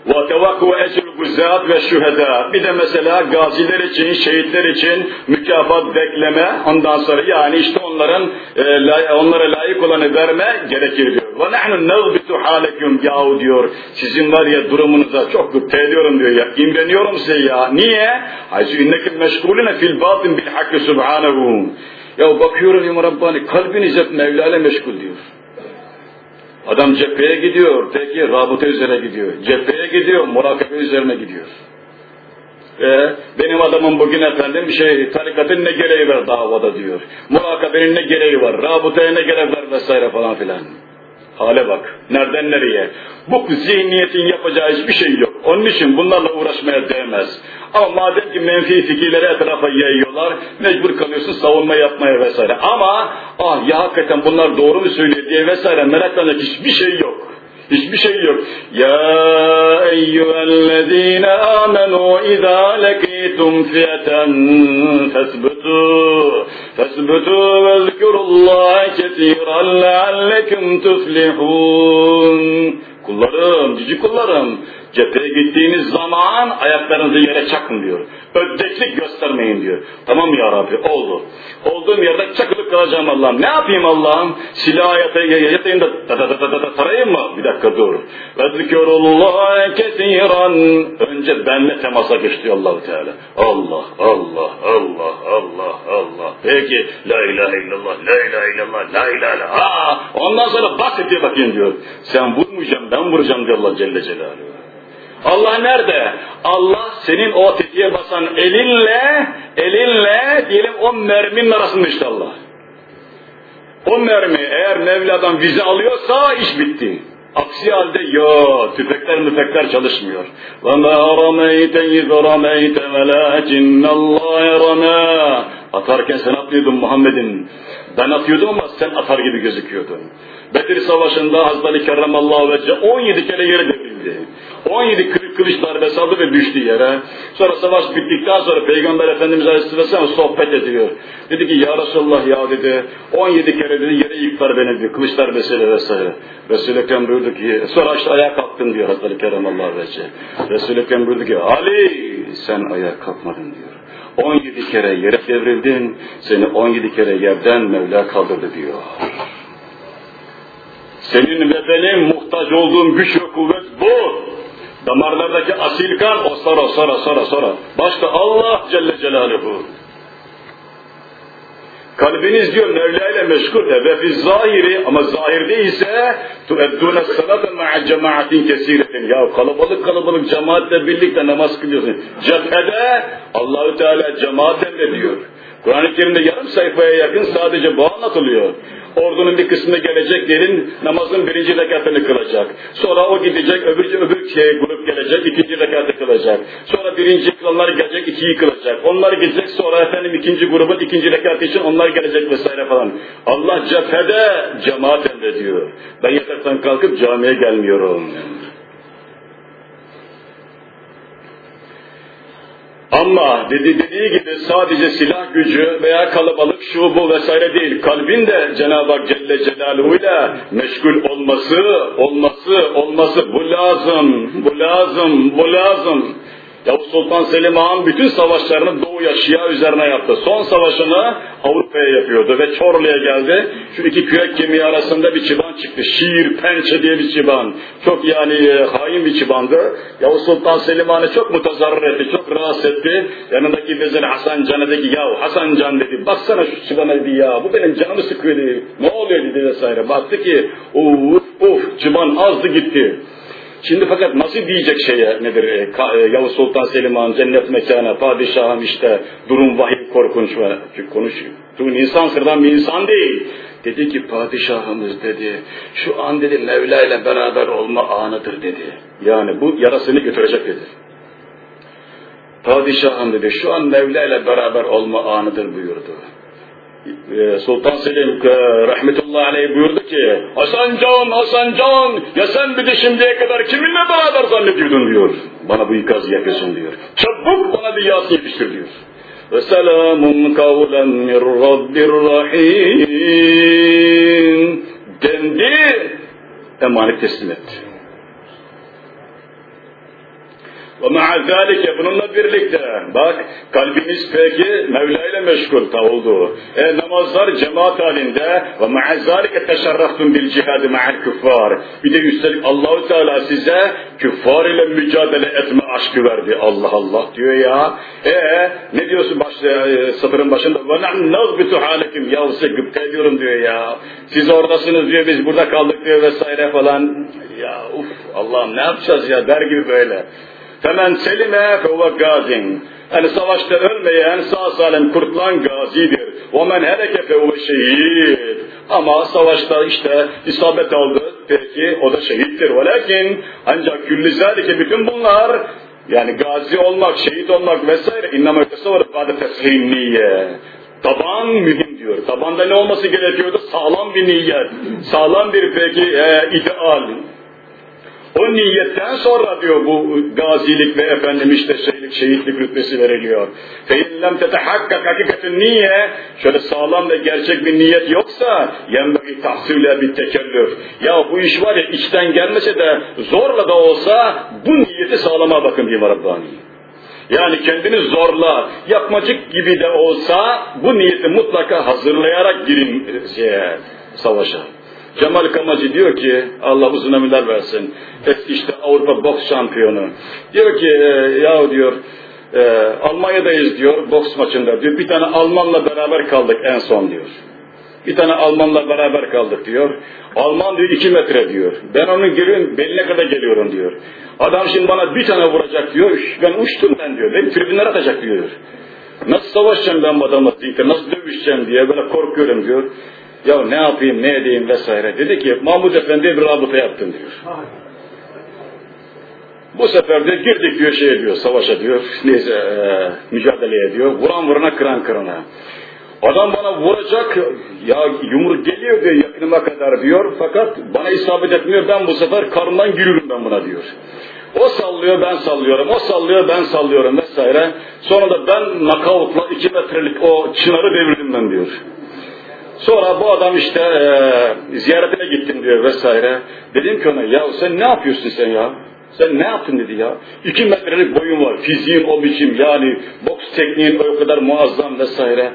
وَتَوَكُّ اَجْرُ güzat ve şüheda. Bir de mesela gaziler için, şehitler için mükafat bekleme, ondan sonra yani işte onların e, onlara layık olanı verme gerekir diyor. Ve nahnu nazbitu halekum yahu diyor. Sizin var ya durumunuza çok ediyorum diyor ya. İmreniyorum size ya. Niye? Hayzü innekim meşgulüne fil batin bil hakkı subhanahu. Ya bakıyorum ya Rabbani kalbiniz hep Mevla ile meşgul diyor. Adam cepheye gidiyor, peki rabıta üzerine gidiyor. Cepheye gidiyor, murakabe üzerine gidiyor. Ee, benim adamım bugün efendim şey tarikatın ne gereği var davada diyor. Murakabenin ne gereği var, rabıtaya ne gerek var vesaire falan filan. Hale bak, nereden nereye. Bu zihniyetin yapacağı hiçbir şey yok. Onun için bunlarla uğraşmaya değmez. Ama madem ki menfi fikirleri etrafa yayıyorlar, mecbur kalıyorsun savunma yapmaya vesaire. Ama ah ya hakikaten bunlar doğru mu söylüyor diye vesaire meraklanacak hiçbir şey yok. Hiçbir şey yok. Ya eyyühellezine amenu izâ lekitum fiyeten fesbutu fesbutu ve zikurullahi kesiren leallekum tuflihun. Kullarım, cici kullarım, cepheye gittiğiniz zaman ayaklarınızı yere çakın diyor. Öddeklik göstermeyin diyor. Tamam ya Rabbi oldu. Olduğum yerde çakılıp kalacağım Allah'ım. Ne yapayım Allah'ım? Silah yatayım, yatayım da da da da da da tarayayım mı? Bir dakika dur. Ve zikrullah kesiran. Önce benle temasa geçti Allahu Teala. Allah, Allah, Allah, Allah, Allah. Peki la ilahe illallah, la ilahe illallah, la ilahe illallah. Aa, ondan sonra bak diye bakayım diyor. Sen vurmayacaksın, ben vuracağım diyor Allah Celle Celaluhu. Allah nerede? Allah senin o tetiğe basan elinle, elinle diyelim o merminin arasında işte Allah. O mermi eğer Mevla'dan vize alıyorsa iş bitti. Aksi halde yok, tüfekler müfekler çalışmıyor. وَمَا رَمَيْتَ اِذْ رَمَيْتَ وَلَاكِنَّ اللّٰهَ رَمَى Atarken sen atıyordun Muhammed'in. Ben atıyordum ama sen atar gibi gözüküyordun. Bedir Savaşı'nda Hazreti Kerramallahu Vecce 17 kere yere devrildi. 17 kılıç, darbesi aldı ve düştü yere. Sonra savaş bittikten sonra Peygamber Efendimiz Aleyhisselam sohbet ediyor. Dedi ki ya Resulallah ya dedi 17 kere dedi yere yıktılar beni diyor kılıç darbesiyle vesaire. Resul-i Ekrem buyurdu ki sonra işte ayağa kalktın diyor Hazreti Kerramallahu Vecce. Resul-i Ekrem buyurdu ki Ali sen ayağa kalkmadın diyor. 17 kere yere devrildin, seni 17 kere yerden Mevla kaldırdı diyor. Senin ve benim muhtaç olduğum güç ve kuvvet bu. Damarlardaki asil kan o sonra sonra sonra sonra. Başta Allah Celle Celaluhu. Kalbiniz diyor Mevla ile meşgul ve fi zahiri ama zahirde ise tueddûne salata ma'a cemaatin kesiretin. Ya kalabalık kalabalık cemaatle birlikte namaz kılıyorsun. Cephede Allahü Teala cemaat emrediyor. Kur'an-ı Kerim'de yarım sayfaya yakın sadece bu anlatılıyor. Ordunun bir kısmı gelecek gelin namazın birinci rekatını kılacak. Sonra o gidecek öbür, öbür şey, grup gelecek ikinci rekatı kılacak. Sonra birinci kılanlar gelecek ikiyi kılacak. Onlar gidecek sonra efendim ikinci grubun ikinci rekatı için onlar gelecek vesaire falan. Allah cephede cemaat emrediyor. Ben yataktan kalkıp camiye gelmiyorum. Ama dedi dediği gibi sadece silah gücü veya kalabalık şu bu vesaire değil. Kalbin de Cenab-ı Hak Celle Celaluhu ile meşgul olması, olması, olması bu lazım, bu lazım, bu lazım. Yavuz Sultan Selim Han bütün savaşlarını Doğu'ya, Şia üzerine yaptı. Son savaşını Avrupa'ya yapıyordu ve Çorlu'ya geldi. Şu iki kürek kemiği arasında bir çıban çıktı. Şiir, pençe diye bir çıban. Çok yani e, hain bir çıbandı. Yavuz Sultan Selim Han'ı çok mutazarrır etti, çok rahatsız etti. Yanındaki vezir Hasan Can'a dedi ki, ya Hasan Can dedi, baksana şu çıbana dedi ya, bu benim canımı sıkıyor dedi. Ne oluyor dedi vesaire. Baktı ki, uf uf çıban azdı gitti. Şimdi fakat nasıl diyecek şeye nedir? E, e, Yavuz Sultan Selim Han cennet mekana, padişahım işte durum vahim korkunç ve. Bu insan sıradan bir insan değil. Dedi ki padişahımız dedi şu an dedi Mevla ile beraber olma anıdır dedi. Yani bu yarasını götürecek dedi. Padişahım dedi şu an Mevla ile beraber olma anıdır buyurdu. Ee, Sultan Selim e, rahmetullahi aleyh buyurdu ki Hasan Can, Hasan Can ya sen bir de şimdiye kadar kiminle beraber zannediyordun diyor. Bana bu ikazı yapıyorsun diyor. Çabuk bana bir Yasin yetiştir diyor. Ve selamun kavlen min Rabbir Rahim dendi emanet teslim etti. Ve ma'a zâlike bununla birlikte bak kalbimiz peki Mevla ile meşgul oldu. E, namazlar cemaat halinde ve ma'a zâlike teşerrahtun bil cihadı ma'al küffar. Bir de üstelik Allahu Teala size küffar ile mücadele etme aşkı verdi. Allah Allah diyor ya. E ne diyorsun baş, e, satırın başında? Ve nazbitu halekim. Ya size gıpta ediyorum diyor ya. Siz oradasınız diyor biz burada kaldık diyor vesaire falan. Ya uf Allah'ım ne yapacağız ya der gibi böyle. Femen selime fevve gazin. Yani savaşta ölmeyen sağ salim kurtulan gazidir. Ve men heleke fevve şehid. Ama savaşta işte isabet aldı. Peki o da şehittir. Velakin ancak küllü zâlike bütün bunlar yani gazi olmak, şehit olmak vesaire innama yutesavvara ba'de teslimliye. Taban mühim diyor. Tabanda ne olması gerekiyordu? Sağlam bir niyet, sağlam bir peki e, ideal, O niyetten sonra diyor bu gazilik ve efendim işte şehitlik, şehitlik rütbesi veriliyor. فَاِنْ tetehakkak hakikatin niye? Şöyle sağlam ve gerçek bir niyet yoksa yenbegi tahsile bir tekellüf. Ya bu iş var ya içten gelmese de zorla da olsa bu niyeti sağlama bakın diye Rabbani. Yani kendini zorla, yapmacık gibi de olsa bu niyeti mutlaka hazırlayarak girin şeye, savaşa. Cemal Kamacı diyor ki, Allah uzun ömürler versin, eski işte Avrupa boks şampiyonu. Diyor ki, e, ya diyor, e, Almanya'dayız diyor, boks maçında diyor, bir tane Almanla beraber kaldık en son diyor. Bir tane Almanla beraber kaldık diyor. Alman diyor iki metre diyor. Ben onun geliyorum beline kadar geliyorum diyor. Adam şimdi bana bir tane vuracak diyor. Ben uçtum ben diyor. Beni tribünler atacak diyor. Nasıl savaşacağım ben bu adamla nasıl dövüşeceğim diye böyle korkuyorum diyor. Ya ne yapayım, ne edeyim vesaire. Dedi ki Mahmud Efendi bir rabıta yaptım diyor. Bu sefer de girdik diyor şey diyor, savaşa diyor, neyse e, mücadele ediyor. Vuran vurana kıran kırana. Adam bana vuracak, ya yumruk geliyor diyor yakınıma kadar diyor. Fakat bana isabet etmiyor, ben bu sefer karnından giriyorum ben buna diyor. O sallıyor, ben sallıyorum, o sallıyor, ben sallıyorum vesaire. Sonra da ben nakavutla iki metrelik o çınarı devirdim ben diyor. Sonra bu adam işte e, ziyaretine gittim diyor vesaire. Dedim ki ona ya sen ne yapıyorsun sen ya? Sen ne yaptın dedi ya. İki metrelik boyun var. Fiziğin o biçim yani boks tekniğin o kadar muazzam vesaire.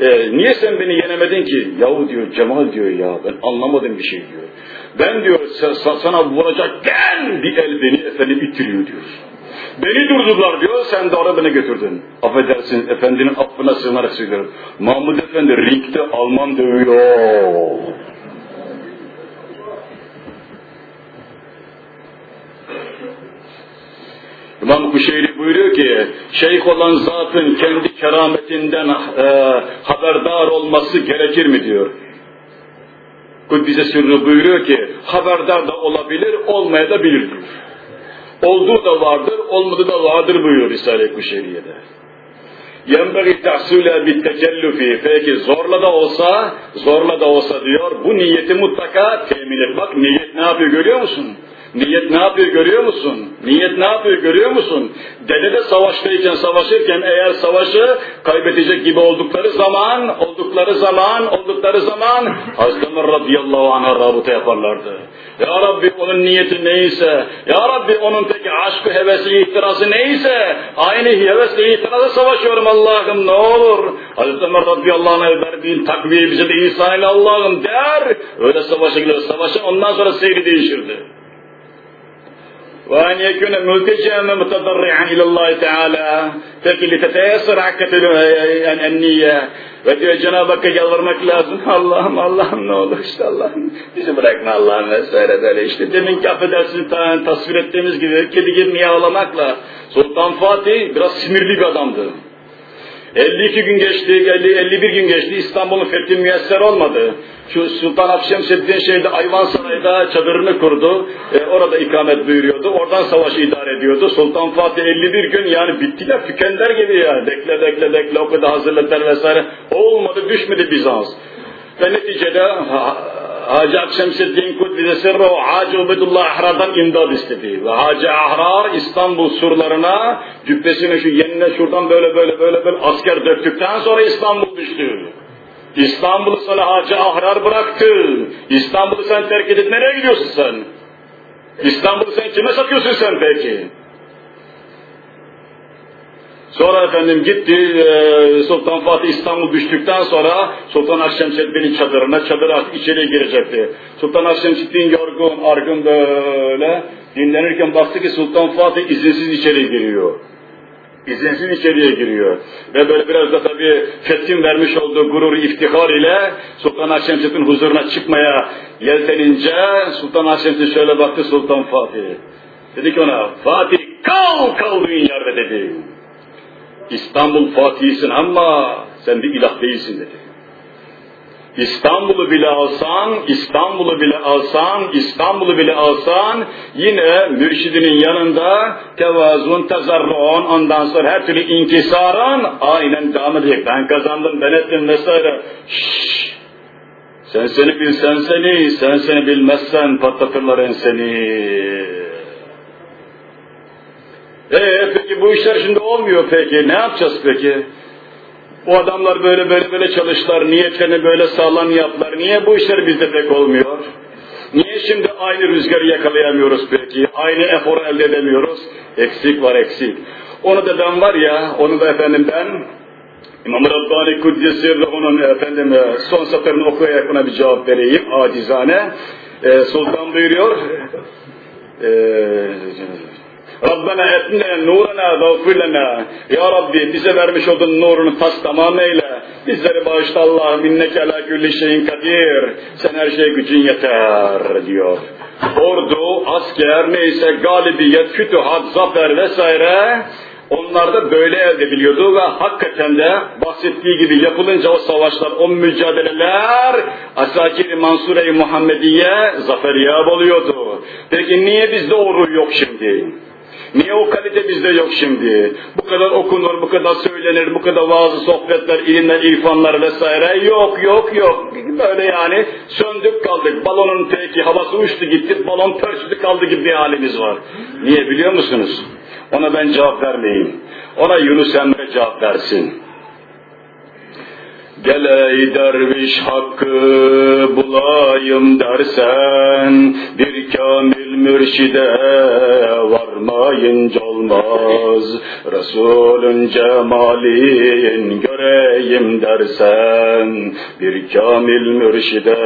E, niye sen beni yenemedin ki? Yahu diyor Cemal diyor ya ben anlamadım bir şey diyor. Ben diyor sana vuracakken bir el beni efendim itiriyor diyor. Beni durdurdular diyor, sen de beni götürdün. Affedersin, efendinin affına sığınarak söylüyorum. Mahmud Efendi ringde Alman dövüyor. İmam Kuşeyri buyuruyor ki, şeyh olan zatın kendi kerametinden e, haberdar olması gerekir mi diyor. Kuddise Sürrü buyuruyor ki, haberdar da olabilir, olmaya da bilir diyor. Olduğu da vardır, olmadığı da vardır buyuruyor Risale-i Kuşeriye'de. Tahsüle bit tekellufi. Peki zorla da olsa, zorla da olsa diyor, bu niyeti mutlaka temin et. Bak niyet ne yapıyor görüyor musun? Niyet ne yapıyor görüyor musun? Niyet ne yapıyor görüyor musun? Dede de savaştayken, savaşırken eğer savaşı kaybedecek gibi oldukları zaman, oldukları zaman, oldukları zaman Hazreti radıyallahu anh'a rabıta yaparlardı. Ya Rabbi onun niyeti neyse, Ya Rabbi onun peki aşkı, hevesi, ihtirası neyse, aynı hevesle ihtirasa savaşıyorum Allah'ım ne olur. Hazreti Ömer radıyallahu anh'a verdiğin takviye bize de ihsan Allah'ım der. Öyle savaşa gidiyor, savaşın ondan sonra seyri değişirdi. وأن يكون ملتجئا متضرعا إلى الله تعالى peki لتتيسر حكة النية ve diyor Cenab-ı Hakk'a yalvarmak lazım. Allah'ım Allah'ım ne olur işte Allah'ım bizi bırakma Allah'ım vesaire böyle işte. Deminki affedersin ta, tasvir ettiğimiz gibi kedi gibi miyavlamakla Sultan Fatih biraz sinirli bir adamdı. 52 gün geçti, 50, 51 gün geçti, İstanbul'un fethi müyesser olmadı. Şu Sultan Akşemseddin şeyde Ayvansaray'da çadırını kurdu, e, orada ikamet buyuruyordu, oradan savaşı idare ediyordu. Sultan Fatih 51 gün yani bittiler, tükenler gibi ya. Bekle bekle bekle o kadar hazırlıklar vesaire. Olmadı, düşmedi Bizans. Ve neticede Hacı Akşemseddin Kudüs'e sırrı o Hacı Ubedullah Ahrar'dan imdad istedi. Ve Hacı Ahrar İstanbul surlarına cübbesini şu yenine şuradan böyle böyle böyle böyle asker döktükten sonra İstanbul düştü. İstanbul'u sana Hacı Ahrar bıraktı. İstanbul'u sen terk edip nereye gidiyorsun sen? İstanbul'u sen kime satıyorsun sen peki? Sonra efendim gitti e, Sultan Fatih İstanbul düştükten sonra Sultan Akşemseddin'in çadırına, çadır artık içeriye girecekti. Sultan Akşemseddin yorgun, argın böyle dinlenirken baktı ki Sultan Fatih izinsiz içeriye giriyor. İzinsiz içeriye giriyor. Ve böyle biraz da tabii fethin vermiş olduğu gurur iftihar ile Sultan Akşemseddin huzuruna çıkmaya yeltenince Sultan Akşemseddin şöyle baktı Sultan Fatih. Dedi ki ona Fatih kal kaldığın yerde dedi. İstanbul Fatih'sin ama sen bir ilah değilsin dedi. İstanbul'u bile alsan, İstanbul'u bile alsan, İstanbul'u bile alsan yine mürşidinin yanında tevazun, tezarruun, ondan sonra her türlü inkisarın aynen devam edecek. Ben kazandım, ben ettim vesaire. Şşş! Sen seni bil, sen seni, sen seni bilmezsen patlatırlar enseni. Ee peki bu işler şimdi olmuyor peki. Ne yapacağız peki? Bu adamlar böyle böyle böyle çalıştılar. Niyetlerini böyle sağlam yaptılar. Niye bu işler bizde pek olmuyor? Niye şimdi aynı rüzgarı yakalayamıyoruz peki? Aynı eforu elde edemiyoruz? Eksik var eksik. Onu da ben var ya, onu da efendim ben İmam Rabbani Kuddesi ve onun efendim son seferini okuyarak ona bir cevap vereyim acizane. Ee, Sultan buyuruyor. Ee, Rabbena etne nurena gafirlena. Ya Rabbi bize vermiş olduğun nurunu tas tamam eyle. Bizleri bağışla Allah'ım inneke ala külli şeyin kadir. Sen her şeye gücün yeter diyor. Ordu, asker neyse galibiyet, fütühat, zafer vesaire onlar böyle elde ediliyordu ve hakikaten de bahsettiği gibi yapılınca o savaşlar, o mücadeleler Asakir-i Mansure-i Muhammediye zaferiyab oluyordu. Peki niye bizde o ruh yok şimdi? Niye o kalite bizde yok şimdi? Bu kadar okunur, bu kadar söylenir, bu kadar vaazı sohbetler, ilimler, irfanlar vesaire yok, yok, yok. Böyle yani söndük kaldık. Balonun peki havası uçtu gitti, balon pörçtü kaldı gibi bir halimiz var. Niye biliyor musunuz? Ona ben cevap vermeyeyim. Ona Yunus Emre cevap versin. Gel derviş hakkı bulayım dersen bir kamil mürşide varmayınca olmaz. Resulün cemalin göreyim dersen bir kamil mürşide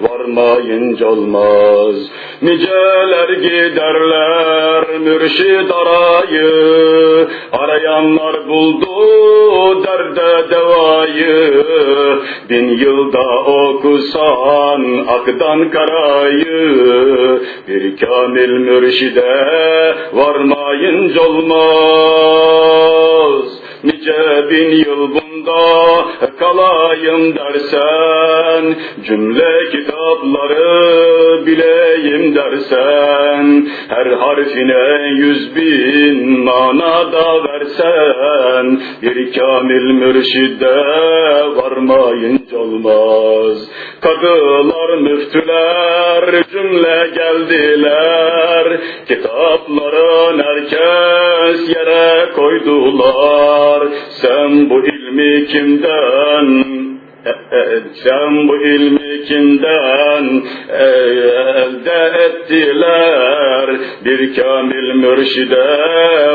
varmayınca olmaz. Niceler giderler mürşid arayı arayanlar buldu derde devayı bin yılda okusan akdan karayı bir kamil mürşide varmayınca olmaz. Nice bin yıl bunda kalayım dersen, cümle kitapları bileyim dersen, her harfine yüz bin manada versen, bir kamil mürşide varmayınca olmaz. Kadılar, müftüler cümle geldiler, kitapların herkes yere koydular. Sen bu ilmi kimden sen bu ilmi kimden elde ettiler? Bir kamil mürşide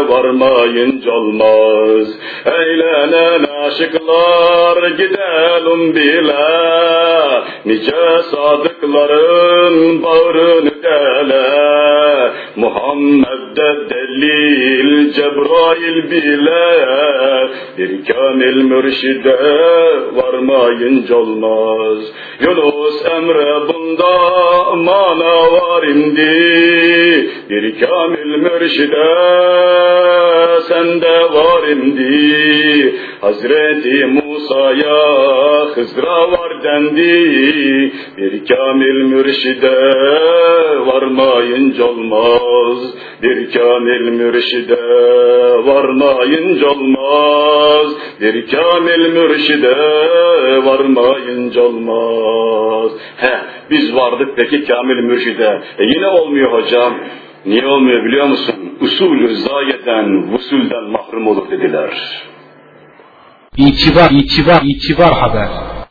varmayınca olmaz. Eğlenen aşıklar gidelim bile, nice sadıkların bağrını dele. Muhammed'de delil Cebrail bile, bir kamil mürşide varmayınca olmaz. Yunus Emre bunda mana var indi, bir kamil mürşide sende var indi. Hazreti Musa'ya Hızra var dendi, bir kamil mürşide varmayınca olmaz. Bir kamil mürşide varmayınca olmaz. Bir kamil mürşide varmayınca olmaz. He, biz vardık peki kamil mürşide. E yine olmuyor hocam. Niye olmuyor biliyor musun? Usulü zayeden, vusulden mahrum olur dediler. İtibar, itibar, itibar haber.